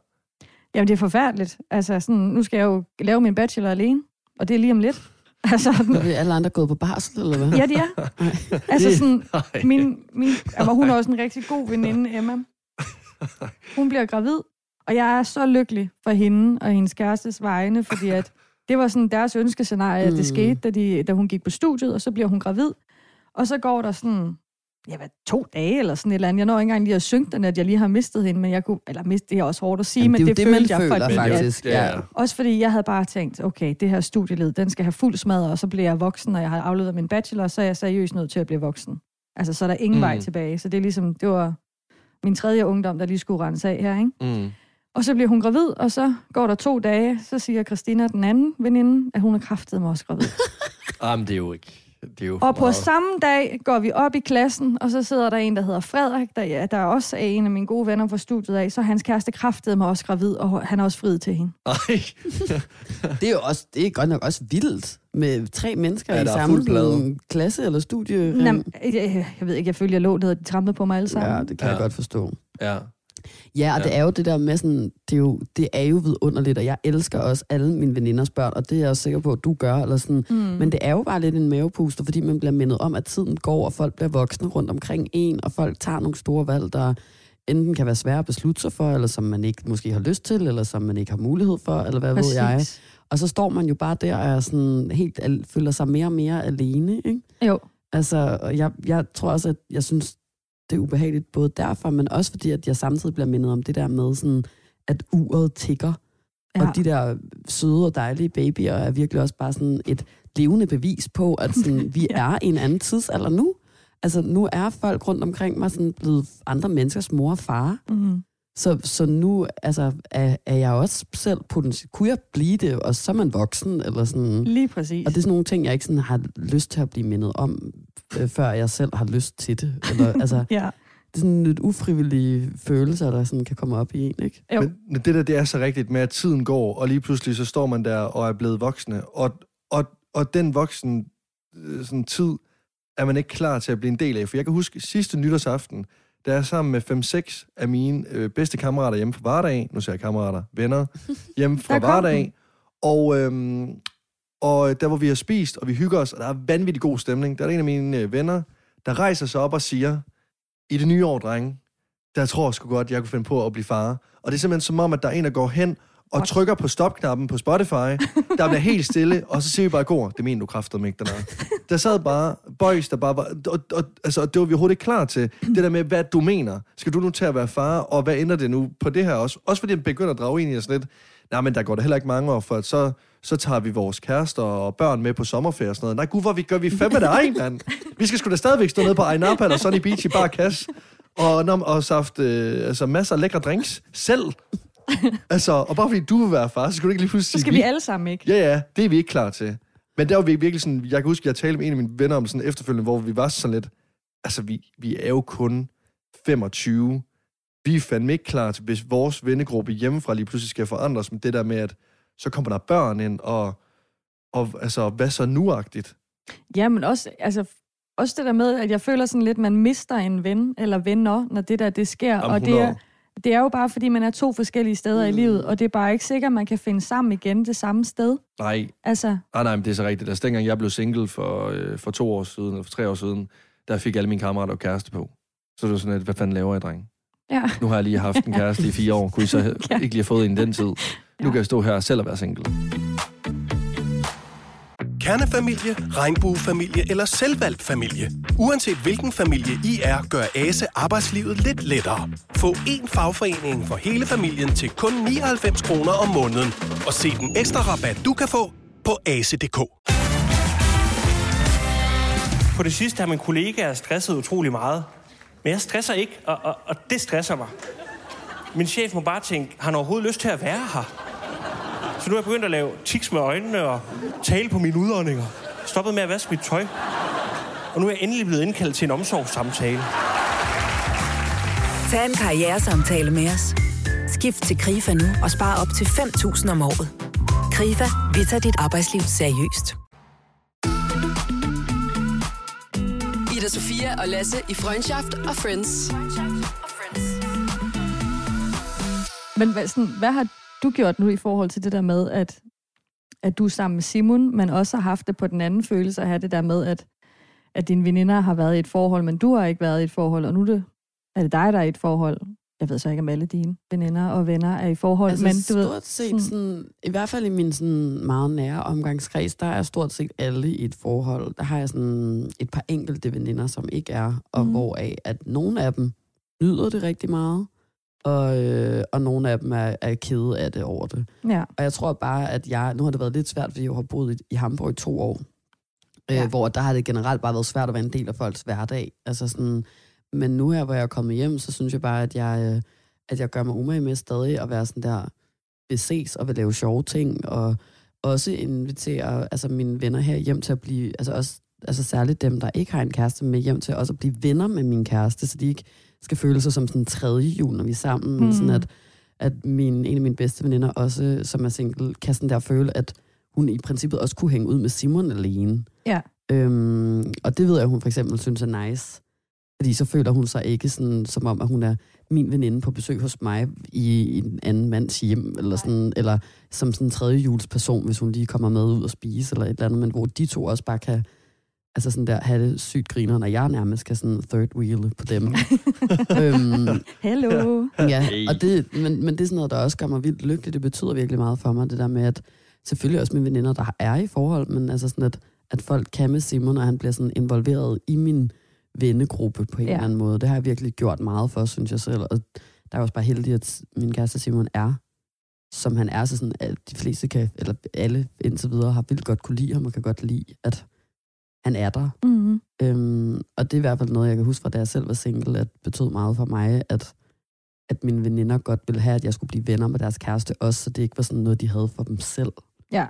Jamen, det er forfærdeligt. Altså, sådan, nu skal jeg jo lave min bachelor alene, og det er lige om lidt. Altså, er vi alle andre gået på barsel, eller hvad? ja, de er. Altså, Det- sådan, min, min, altså, hun er også en rigtig god veninde, Emma. Hun bliver gravid, og jeg er så lykkelig for hende og hendes kærestes vegne, fordi at det var sådan deres ønskescenarie, at det Mm. skete, da, de, da hun gik på studiet, og så bliver hun gravid. Og så går der sådan, ja, hvad, to dage eller sådan et eller andet. Jeg når ikke engang lige at synge den, at jeg lige har mistet hende, men jeg kunne, eller mistet, det er også hårdt at sige, Jamen, men det det, det, følte jeg føler, fordi, at- faktisk. Ja, også fordi jeg havde bare tænkt, okay, det her studieled, den skal have fuld smadret, og så bliver jeg voksen, og jeg har afleveret min bachelor, så er jeg seriøst nødt til at blive voksen. Altså, så er der ingen mm. vej tilbage. Så det er ligesom, det var min tredje ungdom, der lige skulle rense af her, ikke? Mm. Og så bliver hun gravid, og så går der to dage, så siger Christina, den anden veninde, at hun er kraftet med også gravid. Ah, men det er jo ikke... Det er jo Og på meget. samme dag går vi op i klassen, og så sidder der en, der hedder Frederik, der, ja, der også er en af mine gode venner fra studiet af, så hans kæreste kraftede mig også gravid, og han er også friet til hende. Ej, Det er jo også, det er godt nok også vildt med tre mennesker Ja, i der samme klasse eller studie. Jamen, jeg, jeg ved ikke, jeg følte, jeg lå, der de trampede på mig alle sammen. Ja, det kan Ja. jeg godt forstå. ja. Ja, og Ja. det er jo det der med sådan, det er jo, det er jo vidunderligt, og jeg elsker også alle mine veninders børn, og det er jeg også sikker på, at du gør, eller sådan. Mm. Men det er jo bare lidt en mavepuster, fordi man bliver mindet om, at tiden går, og folk bliver voksne rundt omkring en, og folk tager nogle store valg, der enten kan være svære at beslutte sig for, eller som man ikke måske har lyst til, eller som man ikke har mulighed for, eller hvad ved jeg. Præcis. Og så står man jo bare der og er sådan helt, al- føler sig mere og mere alene, ikke? Jo, Altså, og jeg, jeg tror også, at jeg synes, det er ubehageligt både derfor, men også fordi, at jeg samtidig bliver mindet om det der med, sådan, at uret tigger. Ja. Og de der søde og dejlige babyer er virkelig også bare sådan et levende bevis på, at sådan, vi Ja. er i en anden tidsalder nu. Altså, nu er folk rundt omkring mig sådan blevet andre menneskers mor og far. Mm. Så, så nu altså, er, er jeg også selv potentielt... Kunne jeg blive det, og så er man voksen, eller sådan... Lige præcis. Og det er sådan nogle ting, jeg ikke sådan har lyst til at blive mindet om, øh, før jeg selv har lyst til det. Eller, altså, ja. det er sådan lidt ufrivillige følelser, der sådan kan komme op i en, ikke? Jo. Men, men det der, det er så rigtigt med, at tiden går, og lige pludselig så står man der og er blevet voksne, og, og, og den voksen øh, sådan tid er man ikke klar til at blive en del af. For jeg kan huske sidste nytårsaften, der er sammen med 5-6 af mine øh, bedste kammerater hjemme fra Vardag, nu ser jeg kammerater, venner, hjemme fra den. og, øhm, og der hvor vi har spist, og vi hygger os, og der er vanvittig god stemning, der er en af mine øh, venner, der rejser sig op og siger, i det nye år, drenge, der tror jeg sgu godt, jeg kunne finde på at blive far. Og det er simpelthen som om, at der er en, der går hen og trykker på stopknappen på Spotify, der bliver helt stille, og så siger vi bare, går, det mener du kraftedeme ikke, den er. Der sad bare boys, der bare var, og, og, altså, og det var vi overhovedet ikke klar til. Det der med, hvad du mener. Skal du nu til at være far, og hvad ender det nu på det her også? Også fordi den begynder at drage ind i sådan lidt, nej, men der går det heller ikke mange år, for at så, så tager vi vores kærester og børn med på sommerferie og sådan noget. Nej, gud, hvor vi gør vi fandme det ej, mand. Vi skal sgu da stadigvæk stå nede på Aynapa eller Sunny Beach i bare kasse, og, nå, og saft øh, altså, masser af lækre drinks selv. altså, og bare fordi du vil være far, så skal du ikke lige pludselig Så skal vi alle sammen, ikke? Ja, ja, det er vi ikke klar til. Men der var vi virkelig sådan, jeg kan huske, at jeg talte med en af mine venner om sådan efterfølgende, hvor vi var sådan lidt, altså vi, vi er jo kun 25. Vi er fandme ikke klar til, hvis vores vennegruppe hjemmefra lige pludselig skal forandres med det der med, at så kommer der børn ind, og, og altså, hvad så nuagtigt? Ja, men også, altså, også det der med, at jeg føler sådan lidt, man mister en ven eller venner, når det der det sker. Om og det er, 100 år. Det er jo bare, fordi man er to forskellige steder mm. i livet, og det er bare ikke sikkert, at man kan finde sammen igen det samme sted. Nej, Altså, nej, nej, men det er så rigtigt. Altså, dengang jeg blev single for, øh, for to år siden, eller for tre år siden, der fik alle mine kammerater jo kæreste på. Så det var sådan lidt, hvad fanden laver I, dreng? ja. Nu har jeg lige haft en kæreste i fire år. Kunne I så Ja. ikke lige have fået en den tid? Nu Ja. kan jeg stå her selv og være single. Kernefamilie, regnbuefamilie eller selvvalgt familie. Uanset hvilken familie I er, gør ASE arbejdslivet lidt lettere. Få én fagforening for hele familien til kun 99 kroner om måneden. Og se den ekstra rabat, du kan få på ase.dk. På det sidste har min kollega stresset utrolig meget. Men jeg stresser ikke, og, og, og det stresser mig. Min chef må bare tænke, har han overhovedet lyst til at være her? Så nu er jeg begyndt at lave tiks med øjnene og tale på mine udåndinger. Stoppet med at vaske mit tøj. Og nu er jeg endelig blevet indkaldt til en omsorgssamtale. Tag en karrieresamtale med os. Skift til KRIFA nu og spar op til 5.000 om året. KRIFA, vi tager dit arbejdsliv seriøst. Ida Sofia og Lasse i Freundschaft og Friends. Men hvad, sådan, hvad har du gjort nu i forhold til det der med, at, at du er sammen med Simon, men også har haft det på den anden følelse at have det der med, at, at dine veninder har været i et forhold, men du har ikke været i et forhold, og nu er det, er det dig, der er i et forhold. Jeg ved så ikke, om alle dine veninder og venner er i forhold, Altså men stort du ved, set sådan- sådan, i hvert fald i min sådan meget nære omgangskreds, der er stort set alle i et forhold. Der har jeg sådan et par enkelte veninder, som ikke er, og mm. hvoraf at nogle af dem nyder det rigtig meget, og, øh, og nogle af dem er, er kede af det over det. ja. Og jeg tror bare, at jeg, nu har det været lidt svært, fordi jeg har boet i, i Hamburg i to år, ja. Ja. øh, hvor der har det generelt bare været svært at være en del af folks hverdag. Altså sådan, men nu her, hvor jeg er kommet hjem, så synes jeg bare, at jeg, øh, at jeg gør mig umage med stadig at være sådan der, vil ses og vil lave sjove ting, og også invitere altså mine venner her hjem til at blive, altså også altså særligt dem, der ikke har en kæreste med hjem til også at blive venner med min kæreste, så de ikke skal føle sig som sådan en tredje jul, når vi er sammen, mm. Mm. sådan at, at min, en af mine bedste veninder også, som er single, kan sådan der føle, at hun i princippet også kunne hænge ud med Simon alene. Ja. Øhm, og det ved jeg, hun for eksempel synes er nice. Fordi så føler hun sig ikke sådan, som om, at hun er min veninde på besøg hos mig i, i en anden mands hjem, eller, sådan, eller som sådan en tredje jules person, hvis hun lige kommer med ud og spise, eller et eller andet, men hvor de to også bare kan altså sådan der, have det sygt griner, når jeg nærmest skal sådan third wheel på dem. øhm, Hello. ja, og det, men, men det er sådan noget, der også gør mig vildt lykkelig. Det betyder virkelig meget for mig, det der med, at selvfølgelig også mine veninder, der er i forhold, men altså sådan, at, at folk kan med Simon, og han bliver sådan involveret i min vennegruppe på en Ja. eller anden måde. Det har jeg virkelig gjort meget for, synes jeg selv. Og der er også bare heldig, at min kæreste Simon er, som han er, så sådan, at de fleste kan, eller alle indtil videre, har vildt godt kunne lide ham, og kan godt lide, at han er der. Mm. Øhm, og det er i hvert fald noget, jeg kan huske fra, da jeg selv var single, at betød meget for mig, at, at mine veninder godt ville have, at jeg skulle blive venner med deres kæreste også, så det ikke var sådan noget, de havde for dem selv. Ja.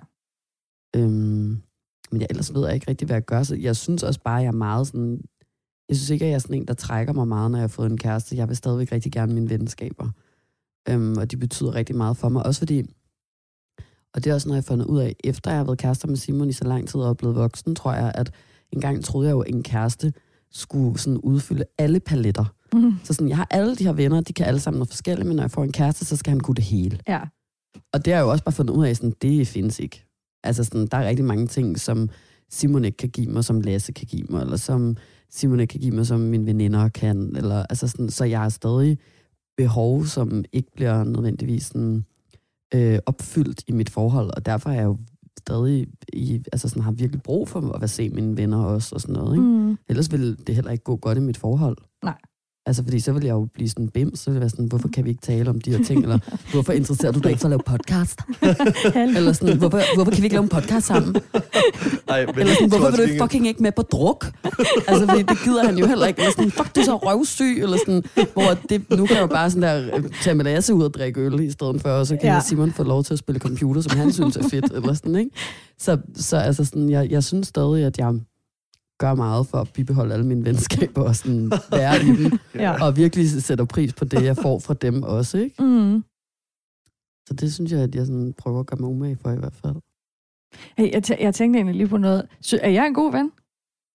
Øhm, men jeg, ellers ved jeg ikke rigtig, hvad jeg gør. Så jeg synes også bare, at jeg er meget sådan... Jeg synes ikke, at jeg er sådan en, der trækker mig meget, når jeg har fået en kæreste. Jeg vil stadigvæk rigtig gerne mine venskaber. Øhm, og de betyder rigtig meget for mig. Også fordi... Og det er også noget, jeg har fundet ud af, efter jeg har været kærester med Simon i så lang tid og er blevet voksen, tror jeg, at engang troede jeg jo, at en kæreste skulle sådan udfylde alle paletter. Mm. Så sådan, jeg har alle de her venner, de kan alle sammen noget forskelligt, men når jeg får en kæreste, så skal han kunne det hele. Ja. Og det har jeg jo også bare fundet ud af, sådan, det findes ikke. Altså sådan, der er rigtig mange ting, som Simon ikke kan give mig, som Lasse kan give mig, eller som Simon ikke kan give mig, som mine veninder kan. Eller, altså sådan, så jeg har stadig behov, som ikke bliver nødvendigvis sådan, øh, opfyldt i mit forhold, og derfor er jeg jo stadig i, altså sådan, har virkelig brug for at være se mine venner også, og sådan noget. Ikke? Mm. Ellers ville det heller ikke gå godt i mit forhold. Nej. Altså, fordi så ville jeg jo blive sådan bims, så ville jeg være sådan, hvorfor kan vi ikke tale om de her ting, eller hvorfor interesserer du dig ikke for at lave podcast? eller sådan, hvorfor, hvorfor kan vi ikke lave en podcast sammen? Ej, men Eller sådan, hvorfor vil du ikke fucking ikke med på druk? altså, fordi det gider han jo heller ikke. Eller sådan, fuck, du er så røvsyg, eller sådan, hvor det, nu kan jeg jo bare sådan der, øh, tage med Lasse ud og drikke øl i stedet for, og så kan ja. Simon få lov til at spille computer, som han synes er fedt, eller sådan, ikke? Så, så altså sådan, jeg, jeg synes stadig, at jeg gør meget for at bibeholde alle mine venskaber og sådan være i dem, Ja. og virkelig sætter pris på det, jeg får fra dem også, ikke? Mm. Så det synes jeg, at jeg sådan prøver at gøre mig umage for i hvert fald. Hey, jeg, tæ- jeg tænkte egentlig lige på noget. Så er jeg en god ven?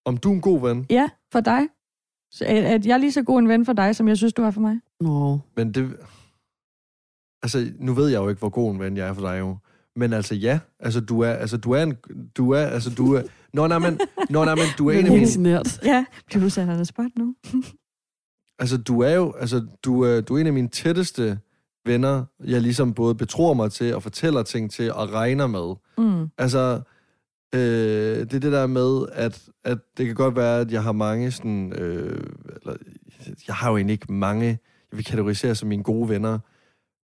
Om du er en god ven, Ja, for dig. Så er, er jeg lige så god en ven for dig, som jeg synes, du er for mig? Nå, men det... Altså, nu ved jeg jo ikke, hvor god en ven jeg er for dig jo. Men altså, ja. Altså, du er, altså, du er en... Du er, altså, du er... Nå, nej, men, nå, nej, men du er en af mine... Ja, bliver du sat the spot nu? Altså, du er jo... Altså, du er, du er en af mine tætteste venner, jeg ligesom både betror mig til og fortæller ting til og regner med. Mm. Altså, øh, det er det der med, at, at det kan godt være, at jeg har mange sådan... Øh, eller, jeg har jo egentlig ikke mange, jeg vil kategorisere som mine gode venner.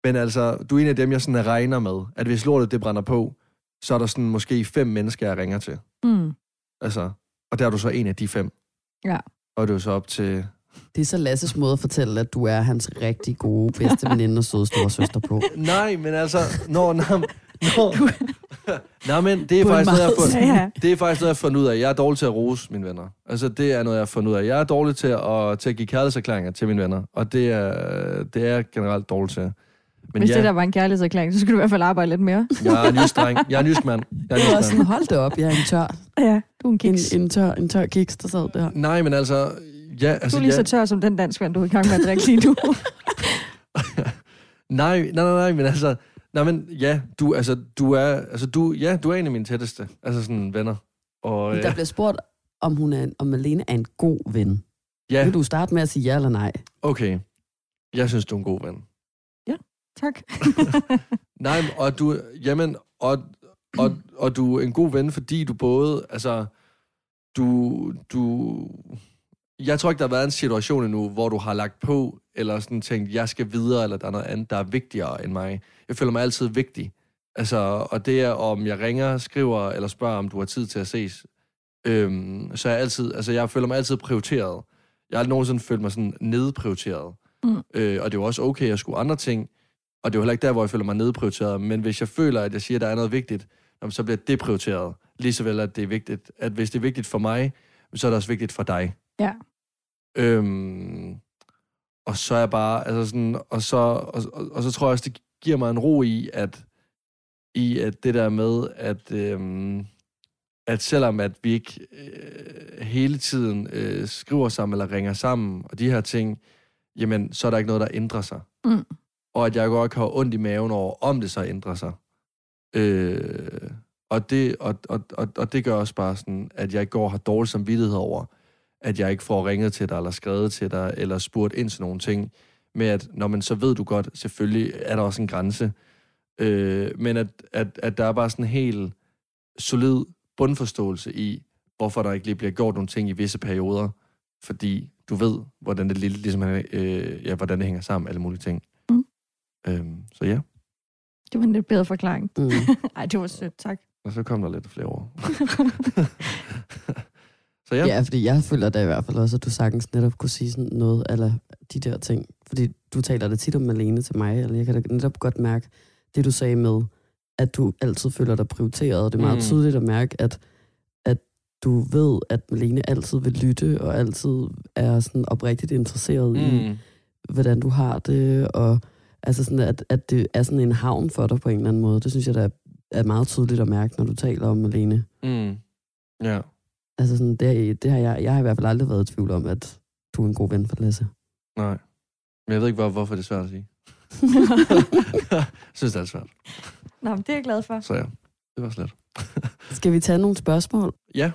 Men altså, du er en af dem, jeg sådan regner med, at hvis lortet det brænder på, så er der sådan måske fem mennesker, jeg ringer til. Mm. Altså, og der er du så en af de fem. Ja. Og det er jo så op til... Det er så Lasses måde at fortælle, at du er hans rigtig gode bedste veninde og søde store søster på. Nej, men altså... Nå, nå, nå. Nej, men det er faktisk noget, jeg har meget- fundet, Ja, ja. det er faktisk noget, jeg har fundet ud af. Jeg er dårlig til at rose mine venner. Altså, det er noget, jeg har fundet ud af. Jeg er dårlig til at, til at give kærlighedserklæringer til mine venner. Og det er, det er jeg generelt dårlig til. Men Hvis ja, det der var en kærlighedserklæring, så skulle du i hvert fald arbejde lidt mere. jeg er en jysk dreng. Jeg er en jysk mand. Jeg er en jysk sådan, hold det op, jeg er en tør, Ja, du er en en, kiks. en, tør, en tør kiks, der sad der. Nej, men altså... Ja, Du altså er lige ja. så tør som den dansk vand, du er i gang med at drikke lige nu. Nej, nej, nej, nej, men altså... Nej, men ja, du, altså, du er, altså, du, ja, du er en af mine tætteste, altså sådan venner. Og, Men øh, Der bliver spurgt, om, hun er, en- om Malene er en god ven. ja, Vil du starte med at sige ja eller nej? okay. Jeg synes, du er en god ven. Tak. Nej, og du, jamen, og, og, og du er en god ven, fordi du både, altså, du, du, jeg tror ikke, der har været en situation endnu, hvor du har lagt på, eller sådan tænkt, jeg skal videre, eller der er noget andet, der er vigtigere end mig. Jeg føler mig altid vigtig. Altså, og det er, om jeg ringer, skriver, eller spørger, om du har tid til at ses, øhm, så jeg altid, altså, jeg føler mig altid prioriteret. Jeg har aldrig nogensinde følt mig sådan nedprioriteret. Mm. Øh, og det er jo også okay at skulle andre ting, og det er jo heller ikke der, hvor jeg føler mig nedprioriteret. Men hvis jeg føler, at jeg siger, at der er noget vigtigt, så bliver det prioriteret. Lige så vel, at det er vigtigt. At hvis det er vigtigt for mig, så er det også vigtigt for dig. Ja. Øhm, og så er jeg bare, altså sådan, og så, og, og, og så tror jeg også, det giver mig en ro i, at, i at det der med, at, øhm, at selvom at vi ikke øh, hele tiden øh, skriver sammen eller ringer sammen, og de her ting, jamen, så er der ikke noget, der ændrer sig. Mm. Og at jeg godt kan have ondt i maven over, om det så ændrer sig. Øh, og, det, og, og, og, og det gør også bare sådan, at jeg ikke går og har dårlig samvittighed over, at jeg ikke får ringet til dig, eller skrevet til dig, eller spurgt ind til nogle ting, med at, når man så ved du godt, selvfølgelig er der også en grænse, øh, men at, at, at der er bare sådan en helt solid bundforståelse i, hvorfor der ikke lige bliver gjort nogle ting i visse perioder, fordi du ved, hvordan det lille, ligesom, øh, ja, hvordan det hænger sammen, alle mulige ting. Øhm, så ja, Det var en lidt bedre forklaring. Mm. Ej, det var sødt, tak. og så kom der lidt flere ord. Så ja, Ja, fordi jeg føler da i hvert fald også, at du sagtens netop kunne sige sådan noget eller de der ting. Fordi du taler det tit om Malene til mig, eller jeg kan da netop godt mærke det, du sagde med, at du altid føler dig prioriteret. Og det er meget Mm. tydeligt at mærke, at, at du ved, at Malene altid vil lytte, og altid er sådan oprigtigt interesseret mm. i, hvordan du har det, og altså sådan, at, at det er sådan en havn for dig på en eller anden måde. Det synes jeg, der er, er meget tydeligt at mærke, når du taler om Malene. mm, ja. Altså sådan, det, det har jeg, jeg har i hvert fald aldrig været i tvivl om, at du er en god ven for Lasse. Nej. Men jeg ved ikke, hvor, hvorfor det er svært at sige. jeg synes, det er svært. Nå, men det er jeg glad for. Så ja, det var slet. Skal vi tage nogle spørgsmål? Ja,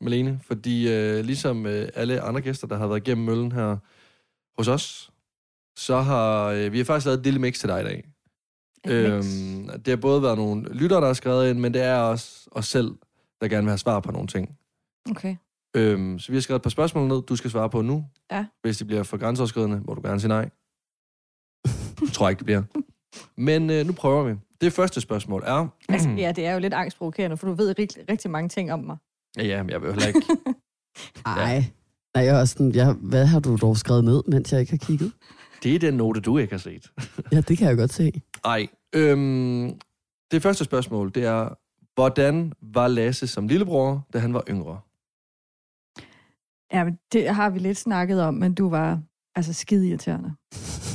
Malene, fordi øh, ligesom øh, alle andre gæster, der har været igennem møllen her hos os, så har øh, vi har faktisk lavet et lille mix til dig i dag. Øhm, det har både været nogle lyttere, der har skrevet ind, men det er også os selv, der gerne vil have svar på nogle ting. Okay. Øhm, så vi har skrevet et par spørgsmål ned, du skal svare på nu. Ja. Hvis det bliver for grænseoverskridende, må du gerne sige nej. Jeg tror ikke, det bliver. Men øh, nu prøver vi. Det første spørgsmål er... Altså, ja, det er jo lidt angstprovokerende, for du ved rigtig, rigtig mange ting om mig. Ja, men jeg vil jo heller ikke... Ej. Nej, jeg er også sådan, jeg, hvad har du dog skrevet ned, mens jeg ikke har kigget? Det er den note, du ikke har set. Ja, det kan jeg godt se. Ej. Øhm, det første spørgsmål, det er, hvordan var Lasse som lillebror, da han var yngre? Ja, men det har vi lidt snakket om, men du var altså skide irriterende.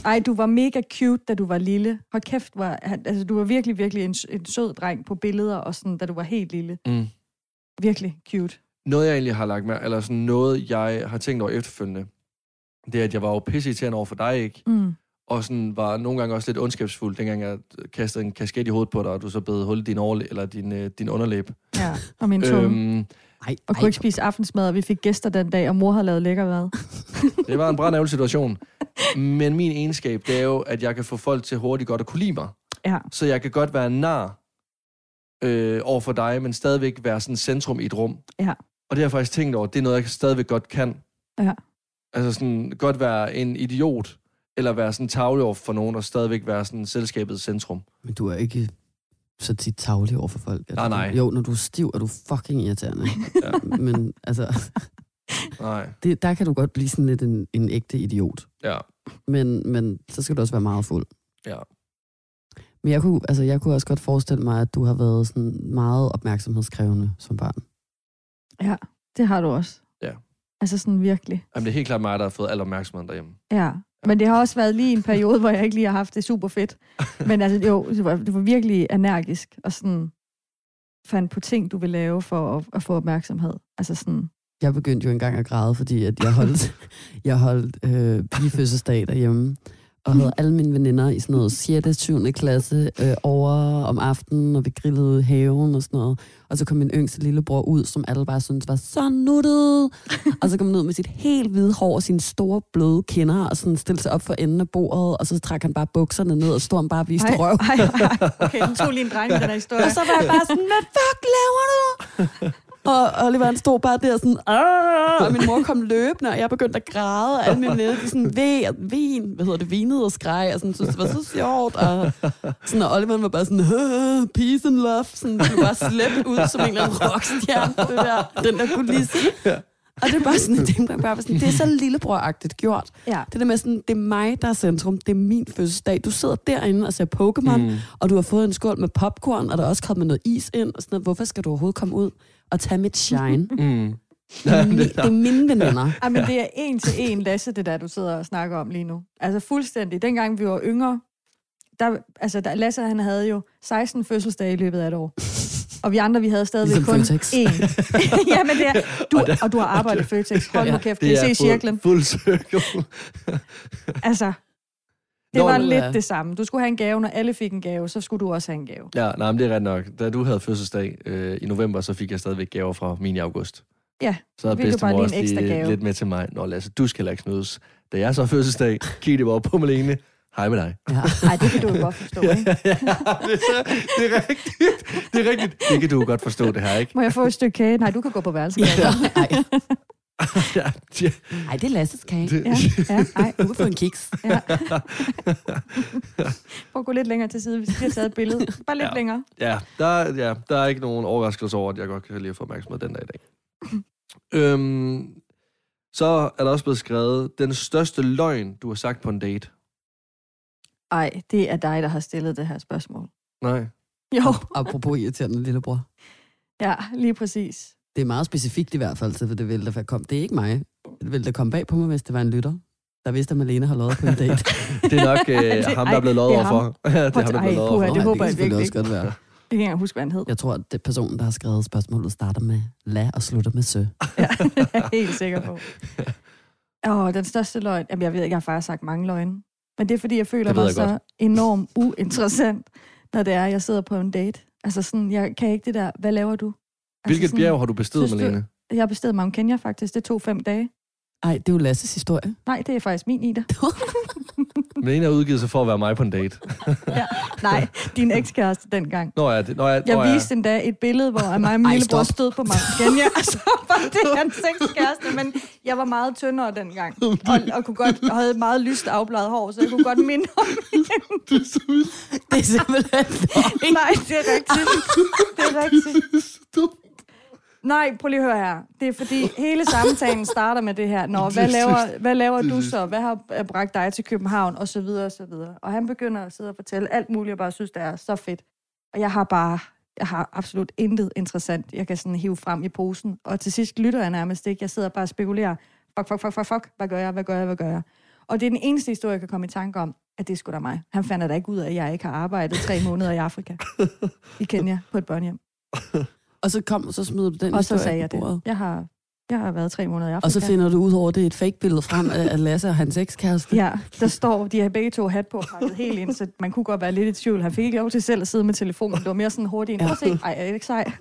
Ej, du var mega cute, da du var lille. Hold kæft, var, altså, du var virkelig, virkelig en, en sød dreng på billeder, og sådan, da du var helt lille. Mm. Virkelig cute. Noget, jeg egentlig har lagt med, eller sådan noget, jeg har tænkt over efterfølgende, det er, at jeg var jo pisseirriterende over for dig, ikke? Mm. Og sådan var nogle gange også lidt ondskabsfuld, dengang jeg kastede en kasket i hovedet på dig, og du så bed hul i din, overlæ- eller din, øh, din underlæb. Ja, og min tunge. Øhm, Ej, og kunne ikke spise aftensmad, og vi fik gæster den dag, og mor havde lavet lækker mad. det var en brændærgerlig situation. Men min egenskab, det er jo, at jeg kan få folk til hurtigt godt at kunne lide mig. Ja. Så jeg kan godt være nar øh, over for dig, men stadigvæk være sådan centrum i et rum. Ja. Og det har jeg faktisk tænkt over, det er noget, jeg stadigvæk godt kan. Ja. Altså sådan, godt være en idiot, eller være sådan tavlig over for nogen, og stadigvæk være sådan selskabets centrum. Men du er ikke så tit tavlig over for folk. er Nej, nej. Jo, når du er stiv, er du fucking irriterende. Ja. Men altså, Nej, det, der kan du godt blive sådan lidt en, en ægte idiot. ja, Men, men så skal du også være meget fuld. ja. Men jeg kunne, altså, jeg kunne også godt forestille mig, at du har været sådan meget opmærksomhedskrævende som barn. Ja, det har du også. Altså sådan virkelig. Jamen, det er helt klart mig, der har fået al opmærksomheden derhjemme. Ja. Men det har også været lige en periode, hvor jeg ikke lige har haft det super fedt. Men altså, jo, det var, det var virkelig energisk, og sådan fandt på ting, du vil lave for at, at få opmærksomhed. Altså sådan, Jeg begyndte jo engang at græde, fordi at jeg holdt, jeg holdt øh, pigefødselsdag derhjemme, og havde alle mine veninder i sådan noget 6. 7. klasse øh, over om aftenen, og vi grillede ude i haven og sådan noget. Og så kom min yngste lillebror ud, som alle bare syntes var så nuttet. og så kom han ud med sit helt hvide hår og sine store bløde kinder, og sådan stillede sig op for enden af bordet, og så trak han bare bukserne ned, og stod han bare og viste ej, røv. ej, ej, okay, den tog lige en dreng, den her historie. Og så var jeg bare sådan, hvad fuck laver du? Og Oliver han stod bare der sådan, "Arr!" og min mor kom løbende, og jeg begyndte at græde, og alle mine venner, de sådan, ved, vin, hvad hedder det, vinede og skreg, og sådan, synes, det var så sjovt, og, sådan, og Oliver var bare sådan, "Åh, peace and love, sådan, det var bare slæbt ud som en eller anden rockstjerne, det der, den der kulisse. Og det er bare sådan, det er, bare sådan, det er så lillebror-agtigt gjort. Ja. Det der med sådan, det er mig, der er centrum, det er min fødselsdag. Du sidder derinde og ser Pokémon, mm. og du har fået en skål med popcorn, og der er også kommet noget is ind, og sådan noget. Hvorfor skal du overhovedet komme ud og tage mit shine? Mm. Det er, det er mine veninder. Ej, men det er en til en, Lasse, det der, du sidder og snakker om lige nu. Altså fuldstændig. Dengang vi var yngre, der, altså der, Lasse han havde jo 16 fødselsdage i løbet af et år. Og vi andre, vi havde stadigvæk Ligesom kun Føtex. én. ja, men det er, du, Og der- og du har arbejdet i Føtex. Hold nu Ja, kæft, kan I se cirklen? fuld, fuld cirkel. Altså, det Nå, var lidt er- det samme. Du skulle have en gave, når alle fik en gave, så skulle du også have en gave. Ja, nej, men det er ret nok. Da du havde fødselsdag øh, i november, så fik jeg stadigvæk gaver fra min i august. Ja, Så havde bedstemor lige en også ekstra lige gave. lidt med til mig. Nå, Lasse, du skal heller ikke snydes. Da jeg så har fødselsdag, kiggede jeg bare på Malene. Hej med dig. Ja. Nej, det kan du jo godt forstå, ikke? ja, det, er det er rigtigt. Det er rigtigt. Det kan du jo godt forstå, det her, ikke? Må jeg få et stykke kage? Nej, du kan gå på værelset. Ja. Ej, ja, ja, ej, det er Lasses kage. det, Ja, ja, ej, Du kan få en kiks. ja. Prøv at gå lidt længere til side, hvis vi har taget et billede. Bare lidt Ja. længere. ja, der, ja, der er ikke nogen overraskelse over, at jeg godt kan lide at få opmærksomhed den dag i dag. Øhm, så er der også blevet skrevet, den største løgn, du har sagt på en date. Ej, det er dig, der har stillet det her spørgsmål. Nej. Jo, Apropos irriterende lillebror. ja, lige præcis. Det er meget specifikt i hvert fald, så det ville da komme. Det er ikke mig. Det ville da komme bag på mig, hvis det var en lytter, der vidste, at Malene har lovet på en date. Det er nok øh, ham, der er blevet lovet det er ham. over for. det er ham, der er blevet lovet puha, over det håber jeg virkelig også godt være. Det kan jeg ikke huske, hvad han hed. Jeg tror, at det personen, der har skrevet spørgsmålet, starter med la og slutter med sø. Ja, det er jeg helt sikker på. Åh, den største løgn. Jamen, jeg ved ikke, jeg har faktisk sagt mange løgne. Men det er, fordi jeg føler mig jeg så enormt uinteressant, når det er, jeg sidder på en date. Altså sådan, jeg kan ikke det der, hvad laver du? Altså Hvilket sådan, bjerg har du bestedet, synes du- Malene? Jeg har bestedet Mount Kenya faktisk. Det tog fem dage. Ej, det er jo Lasses historie. Nej, det er faktisk min Ida. Malene har udgivet sig for at være mig på en date. ja. Nej, din ekskæreste dengang. Nå ja, det, nå ja, Jeg nå ja. viste endda et billede, hvor mig og min lillebror stod på Mount Kenya, og så var det hans ekskæreste, men jeg var meget tyndere dengang, og, og kunne godt, og havde meget lyst afbladet hår, så jeg kunne godt minde om Det er simpelthen. Nej, det er rigtigt. Det er rigtigt. Nej, prøv lige at høre her. Det er fordi, hele samtalen starter med det her. Nå, hvad laver, hvad laver du så? Hvad har øh, bragt dig til København? Og så videre, og så videre. Og han begynder at sidde og fortælle alt muligt, og bare synes, det er så fedt. Og jeg har bare, jeg har absolut intet interessant, jeg kan sådan hive frem i posen. Og til sidst lytter jeg nærmest ikke. Jeg sidder bare og spekulerer. Fuck, fuck, fuck, fuck, fuck. Hvad gør jeg? Hvad gør jeg? Hvad gør jeg? Og det er den eneste historie, jeg kan komme i tanke om, at det skulle da mig. Han fandt da ikke ud af, at jeg ikke har arbejdet tre måneder i Afrika. I Kenya på et børnehjem. Og så kom, så smider du den Og så historie sagde jeg det. Jeg har, jeg har været tre måneder i Afrika. Og så finder du ud over, det er et fake-billede frem af Lasse og hans ekskæreste. Ja, der står, de har begge to hat på, pakket helt ind, så man kunne godt være lidt i tvivl. Han fik ikke lov til selv at sidde med telefonen. Det var mere sådan hurtigt. Prøv at se. Ej, er det ikke sej? Det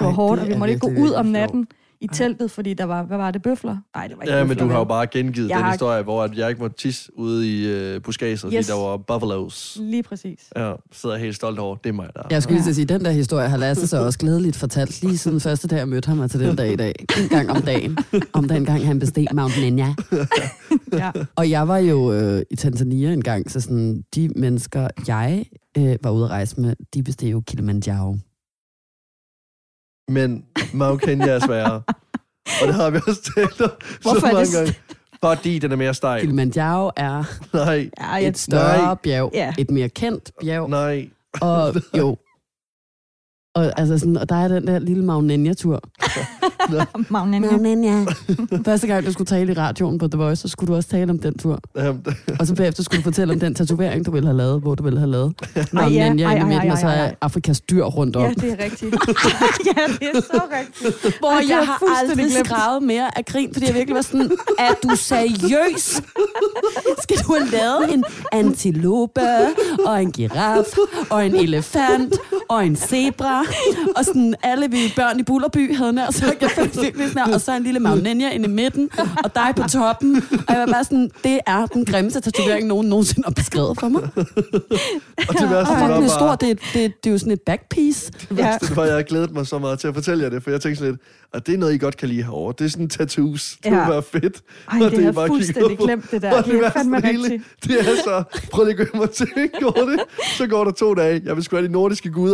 var Ej, hårdt, det og vi måtte ikke gå ud om natten i teltet, fordi der var, hvad var det, bøfler? Nej, det var ikke Ja, men bøfler, du har jo bare gengivet Jeg den har- historie, hvor at jeg ikke måtte tisse ude i uh, buskaget, fordi Yes. der var buffaloes. Lige præcis. Ja, sidder helt stolt over. Det er mig, der. Jeg skulle lige Ja. sige, den der historie har Lasse så også glædeligt fortalt lige siden første dag, jeg mødte ham og til den dag i dag. En gang om dagen. Om den gang, han besteg Mount Kenya. Ja. Og jeg var jo øh, i Tanzania en gang, så sådan, de mennesker, jeg øh, var ude at rejse med, de besteg jo Kilimanjaro. Men Mount Kenya er sværere. Og det har vi også talt om Hvorfor så er det mange gange. Fordi den er mere stejl. Kilimanjaro er Nej, Ja, jeg, et større Nej. bjerg, Ja. et mere kendt bjerg, nej. og jo, og, altså sådan, og der er den der lille Kenya-tur. Magnen. Kenya. Første gang, du skulle tale i radioen på The Voice, så skulle du også tale om den tur. Og så bagefter skulle du fortælle om den tatovering, du ville have lavet, hvor du ville have lavet. Ej, i midten, og så er. Afrikas dyr rundt om. Ja, det er rigtigt. ja, det er så rigtigt. Hvor Ej, jeg har aldrig glemt. skrevet mere af grin, fordi jeg virkelig var sådan, er du seriøs? Skal du have lavet en antilope, og en giraf, og en elefant, og en zebra, og sådan alle vi børn i Bullerby havde nær sagt, jeg følte virkelig sådan her, og så en lille Mount Kenya inde i midten, og dig på toppen, og jeg var bare sådan, det er den grimmeste tatovering, nogen nogensinde har beskrevet for mig. og det værste Og var bare, stor, det, det, det er jo sådan et backpiece. det værste det var, jeg glædet mig så meget til at fortælle jer det, for jeg tænkte sådan lidt, at det er noget, I godt kan lide herovre. Det er sådan tattoos. Det Ja. være fedt. Ej, det har er bare fuldstændig glemt, det der. Og Det er værste fandme hele, rigtigt. Det er så, prøv lige at gå hjem og tænke over det. Så går der to dage. Jeg vil sgu have de nordiske guder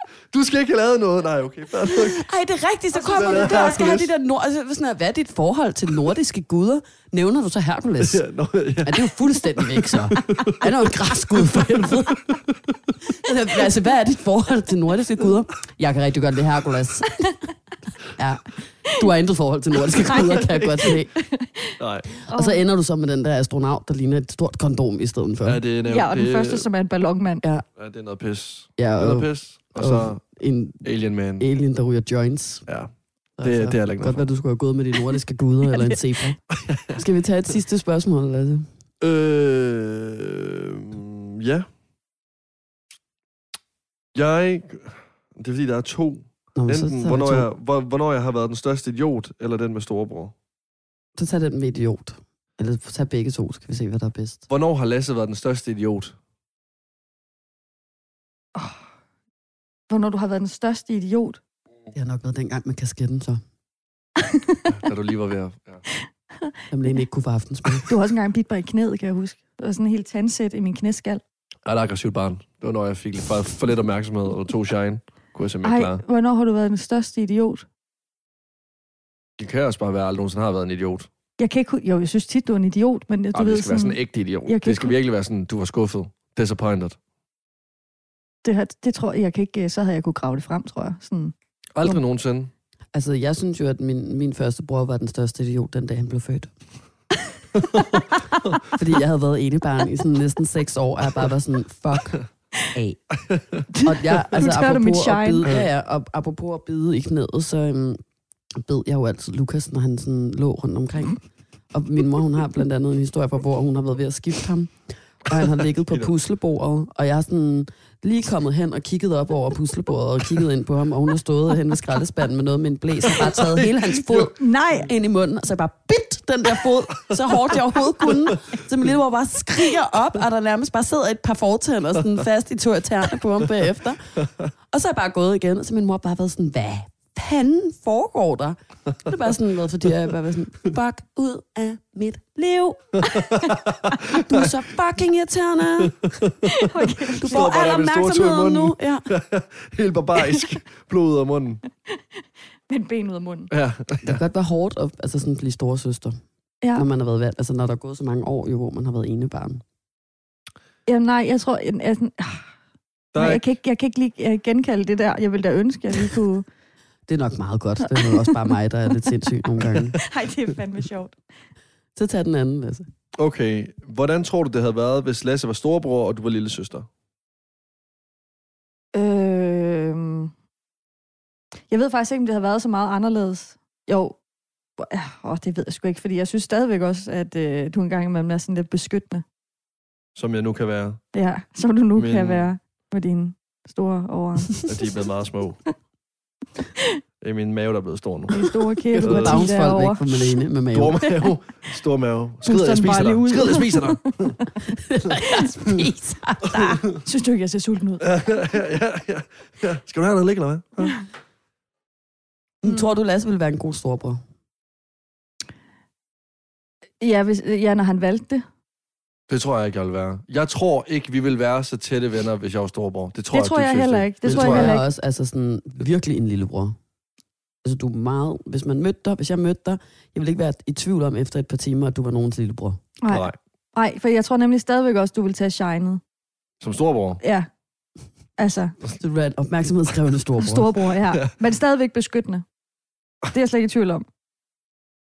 Du skal ikke have lavet noget. Nej, okay. Ej, det er rigtigt, så så kommer er du det der og skal have de Hercules. der nord... Altså, sådan her, hvad er dit forhold til nordiske guder? Nævner du så Herkules? Ja, nå, ja. Ja, det er jo fuldstændig væk, så. Han er jo en græsgud for helvede. Altså, altså, hvad er dit forhold til nordiske guder? Jeg kan rigtig godt lide Herkules. Ja. Du har intet forhold til nordiske guder, kan jeg godt se. Nej, Og så ender du så med den der astronaut, der ligner et stort kondom i stedet for. ja, det er, Ja, og den det, første, som er en ballonmand. Ja, Ja, det er noget pis. ja Det er noget og, pis. Og så en Alien Man. alien, der ryger joints. Ja, det, det er jeg ikke Godt, hvad du skulle have gået med de nordiske guder, eller en zebra. Skal vi tage et sidste spørgsmål, Lasse? Øh, ja. Jeg... Det er fordi, der er to. Nå, så, Enten, hvornår to. jeg, hvor, hvornår jeg har været den største idiot, eller den med storebror. Så tag den med idiot. Eller tag begge to, skal vi se, hvad der er bedst. Hvornår har Lasse været den største idiot? Hvornår du har været den største idiot. Det har nok været dengang med kasketten, så. Da du lige var ved at... Ja. Som Lene ikke kunne få aftensmad. Du har også engang bidt mig i knæet, kan jeg huske. Der var sådan en helt tandsæt i min knæskal. Jeg er et aggressivt barn. Det var, når jeg fik lidt for, for lidt opmærksomhed og tog shine. kunne jeg simpelthen Ej, klare. hvornår har du været den største idiot? Det kan også bare være, at jeg aldrig nogensinde har været en idiot. Jeg kan ikke... Jo, jeg synes tit, du er en idiot, men du Ej, ved det skal være sådan en ægte idiot. Jeg Det skal ikke- virkelig være sådan, du var skuffet. Disappointed. Det, her, det tror jeg, jeg kan ikke... Så havde jeg kunne grave det frem, tror jeg. Sådan. Aldrig nogensinde. Altså, jeg synes jo, at min, min første bror var den største idiot, den dag han blev født. Fordi jeg havde været enebarn i sådan næsten seks år, og jeg bare var sådan, fuck af. Og jeg, altså, tager du mit apropos at shine. bide, ja, ja, og apropos at bide i knæet, så um, bed jeg jo altid Lukas, når han sådan lå rundt omkring. Og min mor, hun har blandt andet en historie fra, hvor hun har været ved at skifte ham. Og han har ligget på puslebordet, og jeg er sådan lige kommet hen og kigget op over puslebordet og kigget ind på ham, og hun har stået hen ved skraldespanden med noget med en blæs og bare taget hele hans fod Nej! ind i munden, og så bare bit den der fod, så hårdt jeg overhovedet kunne. Så min lillebror bare skriger op, og der nærmest bare sidder et par fortænder sådan fast i to af tæerne på ham bagefter. Og så er jeg bare gået igen, og så min mor bare været sådan, hvad fanden foregår der? Det er bare sådan været, fordi jeg bare var sådan, fuck ud af mit liv. Du er så fucking irriterende. Okay. Du får al der opmærksomheden nu. Ja. Helt barbarisk. Blod ud af munden. Med en ben ud af munden. Ja. Det kan godt være hårdt at altså sådan blive storesøster, Ja. når man har været valgt, altså når der er gået så mange år, jo, hvor man har været enebarn. Jamen nej, jeg tror... Jeg, jeg, Der nej, er jeg, kan ikke, jeg kan ikke lige jeg genkalde det der. Jeg vil da ønske, at vi kunne... Det er nok meget godt. Det er også bare mig, der er lidt sindssyg nogle gange. Nej, det er fandme sjovt. Så tag den anden, Lasse. Okay. Hvordan tror du, det havde været, hvis Lasse var storebror, og du var lille søster? Øh, jeg ved faktisk ikke, om det havde været så meget anderledes. Jo, åh, det ved jeg sgu ikke, fordi jeg synes stadigvæk også, at øh, du engang imellem er sådan lidt beskyttende. Som jeg nu kan være. Ja, som du nu Men- kan være med dine store overarm. At de er blevet meget små. Det er min mave, der er blevet stor nu. Dine store kæbe, der folk derovre. væk fra Malene med mave. Stor mave. Stor mave. Skrid, Puster jeg spiser dig. ud. Skrid, jeg spiser dig. jeg spiser dig. Synes du ikke, jeg ser sulten ud? ja, ja, ja, ja. Skal du have noget ligge, eller hvad? Ja. Mm. Tror du, Lasse ville være en god storebror? Ja, hvis, ja, når han valgte det. Det tror jeg ikke, jeg vil være. Jeg tror ikke, vi vil være så tætte venner, hvis jeg var storebror. Det tror Det jeg, tror jeg synes heller ikke. Det Det tror jeg jeg heller ikke. også, altså sådan virkelig en lillebror. Altså du er meget, hvis man mødte dig, hvis jeg mødte dig, jeg ville ikke være i tvivl om efter et par timer, at du var nogens lillebror. Nej. Nej. Nej, for jeg tror nemlig stadigvæk også, du vil tage shinet. Som storebror. Ja. Altså, Så du er en opmærksomhedskrævende storebror. storebror, ja. Men stadigvæk beskyttende. Det er jeg slet ikke i tvivl om.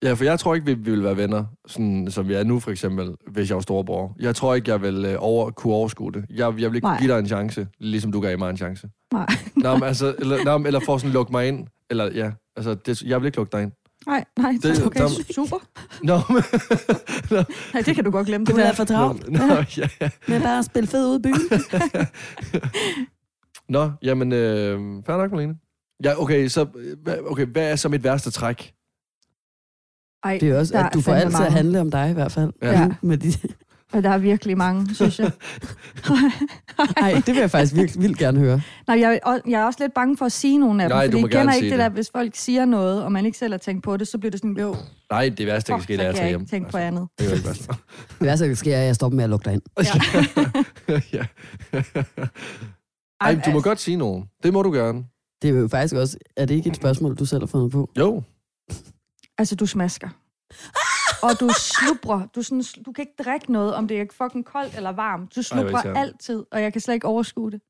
Ja, for jeg tror ikke, vi, vi vil være venner, sådan som vi er nu for eksempel, hvis jeg var storebror. Jeg tror ikke, jeg vil øh, over, kunne overskue det. Jeg, jeg vil ikke Nej. give dig en chance, ligesom du gav mig en chance. Nej. Nå, men altså, eller, nå, men- eller for sådan lukke mig ind. Eller ja, altså, det, jeg vil ikke lukke dig ind. Nej, nej, Det- det, okay, der- super. Nå, men... nå, Nej, det kan du godt glemme. Du Det der. have for travlt nå, ja. med bare at spille fed ude i byen. Nå, jamen, øh, fair nok, Malene. Ja, okay, så, øh, okay, hvad er så mit værste træk? Ej, Det er også, at du får alt til at handle om dig i hvert fald. Ja. Ja. Med de... Og der er virkelig mange, synes jeg. Ej, det vil jeg faktisk virkelig vildt gerne høre. Nej, jeg, jeg er også lidt bange for at sige nogle af dem, Nej, du fordi jeg kender ikke det, der, hvis folk siger noget, og man ikke selv har tænkt på det, så bliver det sådan, jo, Nej, det værste, der kan ske, det er at kan tage jeg hjem. tænke på andet. Det er jo ikke værst. Det værste, der sker, er, at jeg stopper med at lukke dig ind. ja. Ej, du må godt sige nogen. Det må du gerne. Det er jo faktisk også, er det ikke et spørgsmål, du selv har fundet på? Jo. Altså, du smasker. Og du slubrer. Du, sådan, du kan ikke drikke noget, om det er fucking koldt eller varmt. Du slubrer altid, og jeg kan slet ikke overskue det.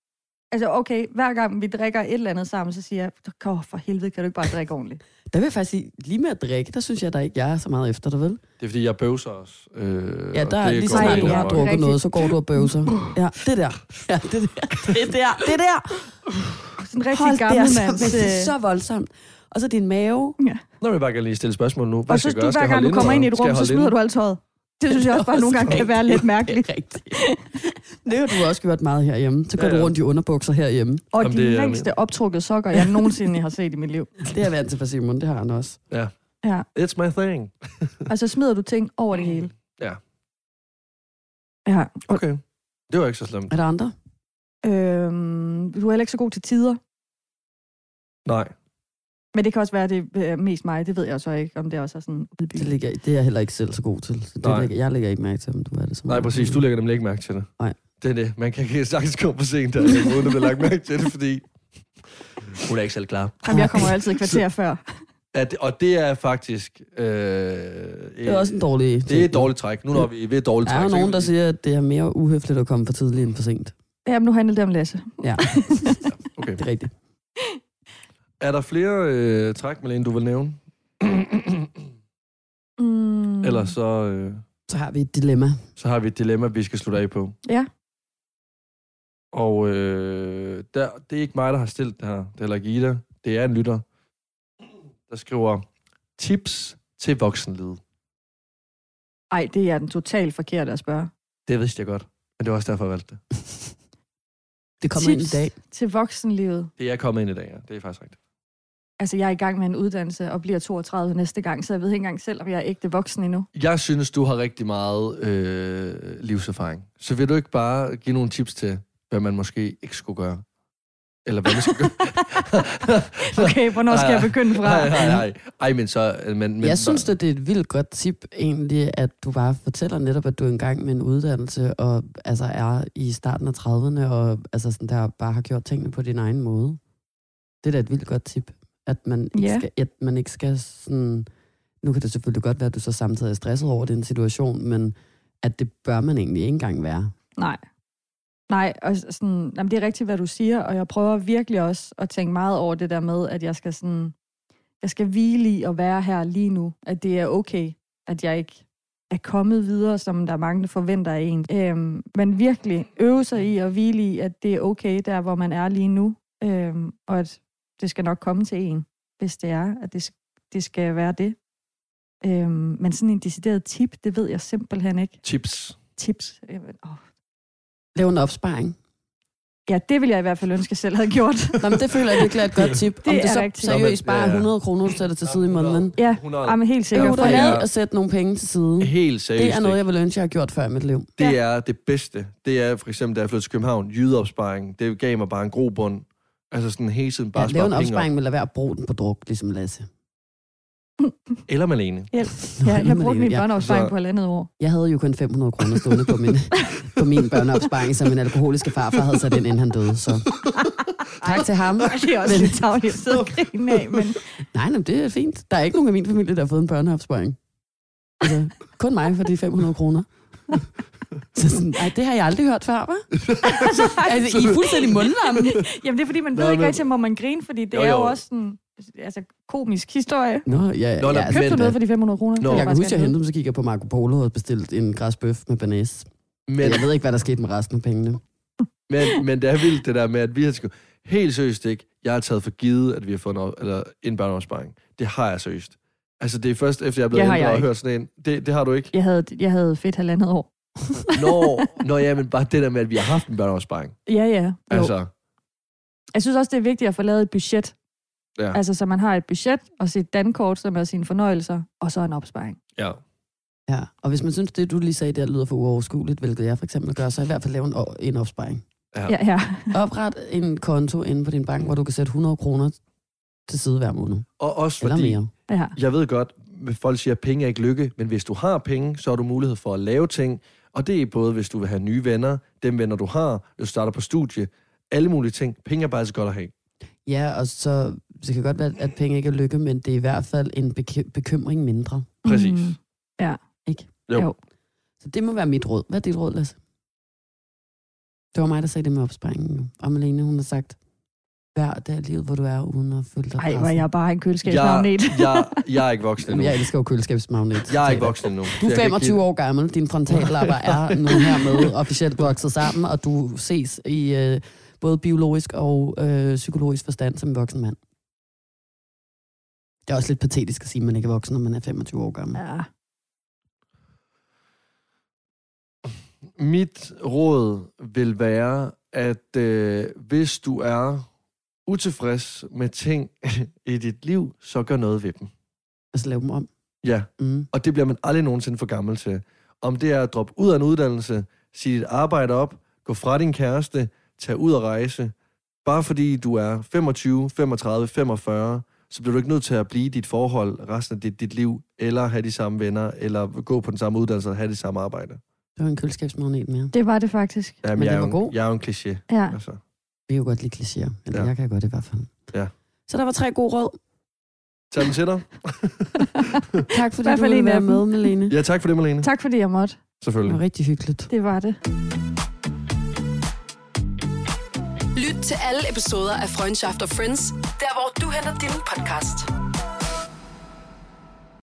Altså, okay, hver gang vi drikker et eller andet sammen, så siger jeg, Åh, for helvede, kan du ikke bare drikke ordentligt? Der vil jeg faktisk sige, lige med at drikke, der synes jeg, der ikke jeg er så meget efter dig, vel? Det er, fordi jeg bøvser også. Øh, Ja, der er det lige går snart du har drukket noget, så går du og bøvser. Ja, det der. Ja, det der. Det der. Det der. Sådan en rigtig Hold, gammel så, mands... det er øh, så voldsomt. Og så din mave. Nå, vil jeg bare gerne lige stille spørgsmål nu. Hvad Og skal så jeg du, gøre? Skal hver jeg gang holde du kommer ind i et skal rum, så smider du alt tøjet. Det synes jeg også bare nogle gange kan være lidt mærkeligt. Det har du også gjort meget herhjemme. Så går Ja, du ja. rundt i underbukser herhjemme. Og Jamen, de det længste optrukket sokker, jeg nogensinde har set i mit liv. Det er jeg vant til for Simon, det har han også. Ja. It's my thing. Og så smider du ting over det hele. Ja. Ja. Okay. Det var ikke så slemt. Er der andre? Øhm, du er heller ikke så god til tider. Nej. Men det kan også være, at det er mest mig. Det ved jeg så ikke, om det også er sådan Det, udbygget. ligger, det er jeg heller ikke selv så god til. Så det Nej. lægger, jeg lægger ikke mærke til, om du er det så Nej, præcis. Du lægger nemlig ikke mærke til det. Nej. Det er det. Man kan ikke sagtens komme på scenen der, uden at blive lagt mærke til det, fordi Hun er ikke selv klar. Jamen, jeg kommer altid et kvarter før. At, og det er faktisk... Øh, Det er også en dårlig Det er et dårligt træk. Nu når vi er ved et dårligt Der er træk. jo så nogen, der siger, at det er mere uhøfligt at komme for tidligt end for sent. Jamen, nu handler det om Lasse. Ja, Okay. det er rigtigt. Er der flere øh, træk, Malene, du vil nævne? Mm. Ellers så, øh, Så har vi et dilemma. så har vi et dilemma, vi skal slutte af på. Ja. Og øh, der, det er ikke mig, der har stillet det her. Det er heller ikke Ida. Det er en lytter, der skriver tips til voksenlivet. Ej, det er den totalt forkerte at spørge. Det vidste jeg godt, men det var også derfor, jeg valgte det. Det kommer ind i Tips dag. til voksenlivet. Det er kommet ind i dag, ja. Det er faktisk rigtigt. Altså, jeg er i gang med en uddannelse og bliver 32 næste gang, så jeg ved ikke engang selv, om jeg er ægte voksen endnu. Jeg synes, du har rigtig meget øh, livserfaring. Så vil du ikke bare give nogle tips til, hvad man måske ikke skulle gøre? Eller hvad man skal gøre? Okay, hvornår skal jeg begynde fra? Nej, nej, nej. Ej, men så... Men, men, Jeg synes, det er et vildt godt tip egentlig, at du bare fortæller netop, at du er i gang med en uddannelse, og altså er i starten af 30'erne, og altså sådan der bare har gjort tingene på din egen måde. Det er da et vildt godt tip, at man ikke, Ja. skal, at man ikke skal sådan... Nu kan det selvfølgelig godt være, at du så samtidig er stresset over den situation, men at det bør man egentlig ikke engang være. Nej. Nej, og sådan, jamen, det er rigtigt, hvad du siger, og jeg prøver virkelig også at tænke meget over det der med, at jeg skal sådan, jeg skal hvile i at være her lige nu, at det er okay, at jeg ikke er kommet videre, som der er mange, der forventer af en. Øhm, men virkelig øve sig i at hvile i, at det er okay, der hvor man er lige nu, øhm, og at det skal nok komme til en, hvis det er, at det, det skal være det. Øhm, men sådan en decideret tip, det ved jeg simpelthen ikke. Tips. Tips. Øh, åh, Lav en opsparing. Ja, det vil jeg i hvert fald ønske, jeg selv havde gjort. Nå, men det føler jeg virkelig er et godt tip. Det Om det er så rigtigt. seriøst bare ja, er ja. 100 kroner, du sætter til side i måneden. Ja, 100. jamen, helt sikkert. Dig jeg, i at sætte nogle penge til side. Helt seriøst. Det er noget, jeg vil ønske, jeg har gjort før i mit liv. Det er det bedste. Det er for eksempel, da jeg flyttede til København, jydeopsparing. Det gav mig bare en grobund. Altså sådan hele tiden bare Ja, spare lave en penge op. opsparing, men lad være at bruge den på druk, ligesom Lasse. Eller Malene. ja, jeg har brugt min Ja. børneopsparing Så- på halvandet år. Jeg havde jo kun 500 kroner stående på min, på min børneopsparing, som min alkoholiske farfar havde sat ind, inden han døde. Så tak til ham. Ej, det er også Men- lidt tavligt at sidde og grine af, men Nej, nej, det er fint. Der er ikke nogen af min familie, der har fået en børneopsparing. Altså, kun mig for de 500 kroner. Så sådan, ej, det har jeg aldrig hørt før, hva'? altså, I er fuldstændig mundlamme. jamen, det er fordi, man Nå, ved ikke men- rigtig, hvor man grine, fordi det Jo, er jo jo. også sådan, altså, komisk historie. Nå, ja, Nå, ja, nå, altså, Købte du Men, noget øh, for de 500 kroner? Nå. Det vil jeg kan huske, at jeg hentede, så gik jeg på Marco Polo og bestilte en græsbøf med banæs. Men, Men jeg ved ikke, hvad der skete med resten af pengene. men, men det er vildt det der med, at vi har sgu... Helt seriøst ikke. Jeg har taget for givet, at vi har fået en, op- eller en børneopsparing. Det har jeg seriøst. Altså, det er først efter, jeg er blevet Det har ældre jeg og ikke. hørt sådan en. Det, det har du ikke? Jeg havde, jeg havde fedt halvandet år. Nå, nå ja, men bare det der med, at vi har haft en børneopsparing. Ja, ja. Jo. Altså, Jeg synes også, det er vigtigt at få lavet et budget. ja. Altså, så man har et budget og sit dankort, som er sine fornøjelser, og så en opsparing. ja. Ja, og hvis man synes, det du lige sagde der lyder for uoverskueligt, hvilket jeg for eksempel gør, så i hvert fald lave en, en opsparing. Ja. Ja, ja. Opret en konto inde på din bank, hvor du kan sætte 100 kroner til side hver måned. Og også Eller fordi, mere. ja. jeg ved godt, at folk siger, at penge er ikke lykke, men hvis du har penge, så har du mulighed for at lave ting, og det er både, hvis du vil have nye venner, dem venner, du har, hvis du starter på studie, alle mulige ting. Penge er bare så godt at have. Ja, og så det kan godt være, at penge ikke er lykke, men det er i hvert fald en bekymring mindre. Præcis. Mm. Jo. Jo. Så det må være mit råd. Hvad er dit råd, Lasse? Det var mig, der sagde det med opsparingen. Og Malene, hun har sagt, hver dag i livet, hvor du er, uden at føle dig Ej, hvor er presset. jeg bare en køleskabsmagnet. Jeg, jeg, jeg er ikke voksen endnu. Jamen, jeg elsker jo køleskabsmagnet. Jeg er ikke voksen endnu. Du er jeg kan ikke 25 give- år gammel, din frontallapper er nu hermed officielt vokset sammen, og du ses i øh, både biologisk og øh, psykologisk forstand som en voksen mand. Det er også lidt patetisk at sige, at man ikke er voksen, når man er 25 år gammel. Ja. Mit råd vil være, at øh, hvis du er utilfreds med ting i dit liv, så gør noget ved dem. Altså lave dem om. Ja, Mm. og det bliver man aldrig nogensinde for gammel til. Om det er at droppe ud af en uddannelse, sige dit arbejde op, gå fra din kæreste, tage ud og rejse. Bare fordi du er 25, 35, 45, så bliver du ikke nødt til at blive i dit forhold resten af dit, dit liv, eller have de samme venner, eller gå på den samme uddannelse og have det samme arbejde. Det var en køleskabsmagnet mere. Det var det faktisk. Jamen, Men jeg, det er var jo en, god. jeg er jo en kliché. Ja. Altså. Vi kan jo godt lide klichéer. Eller Ja. jeg kan godt i hvert fald. Ja. Så der var tre gode råd. Tag den til dig. Tak fordi du ville være dem. med, Malene. Ja, tak for det, Malene. Tak fordi jeg måtte. Det Selvfølgelig. var rigtig hyggeligt. Det var det. Lyt til alle episoder af Freundschaft og Friends, der hvor du henter din podcast.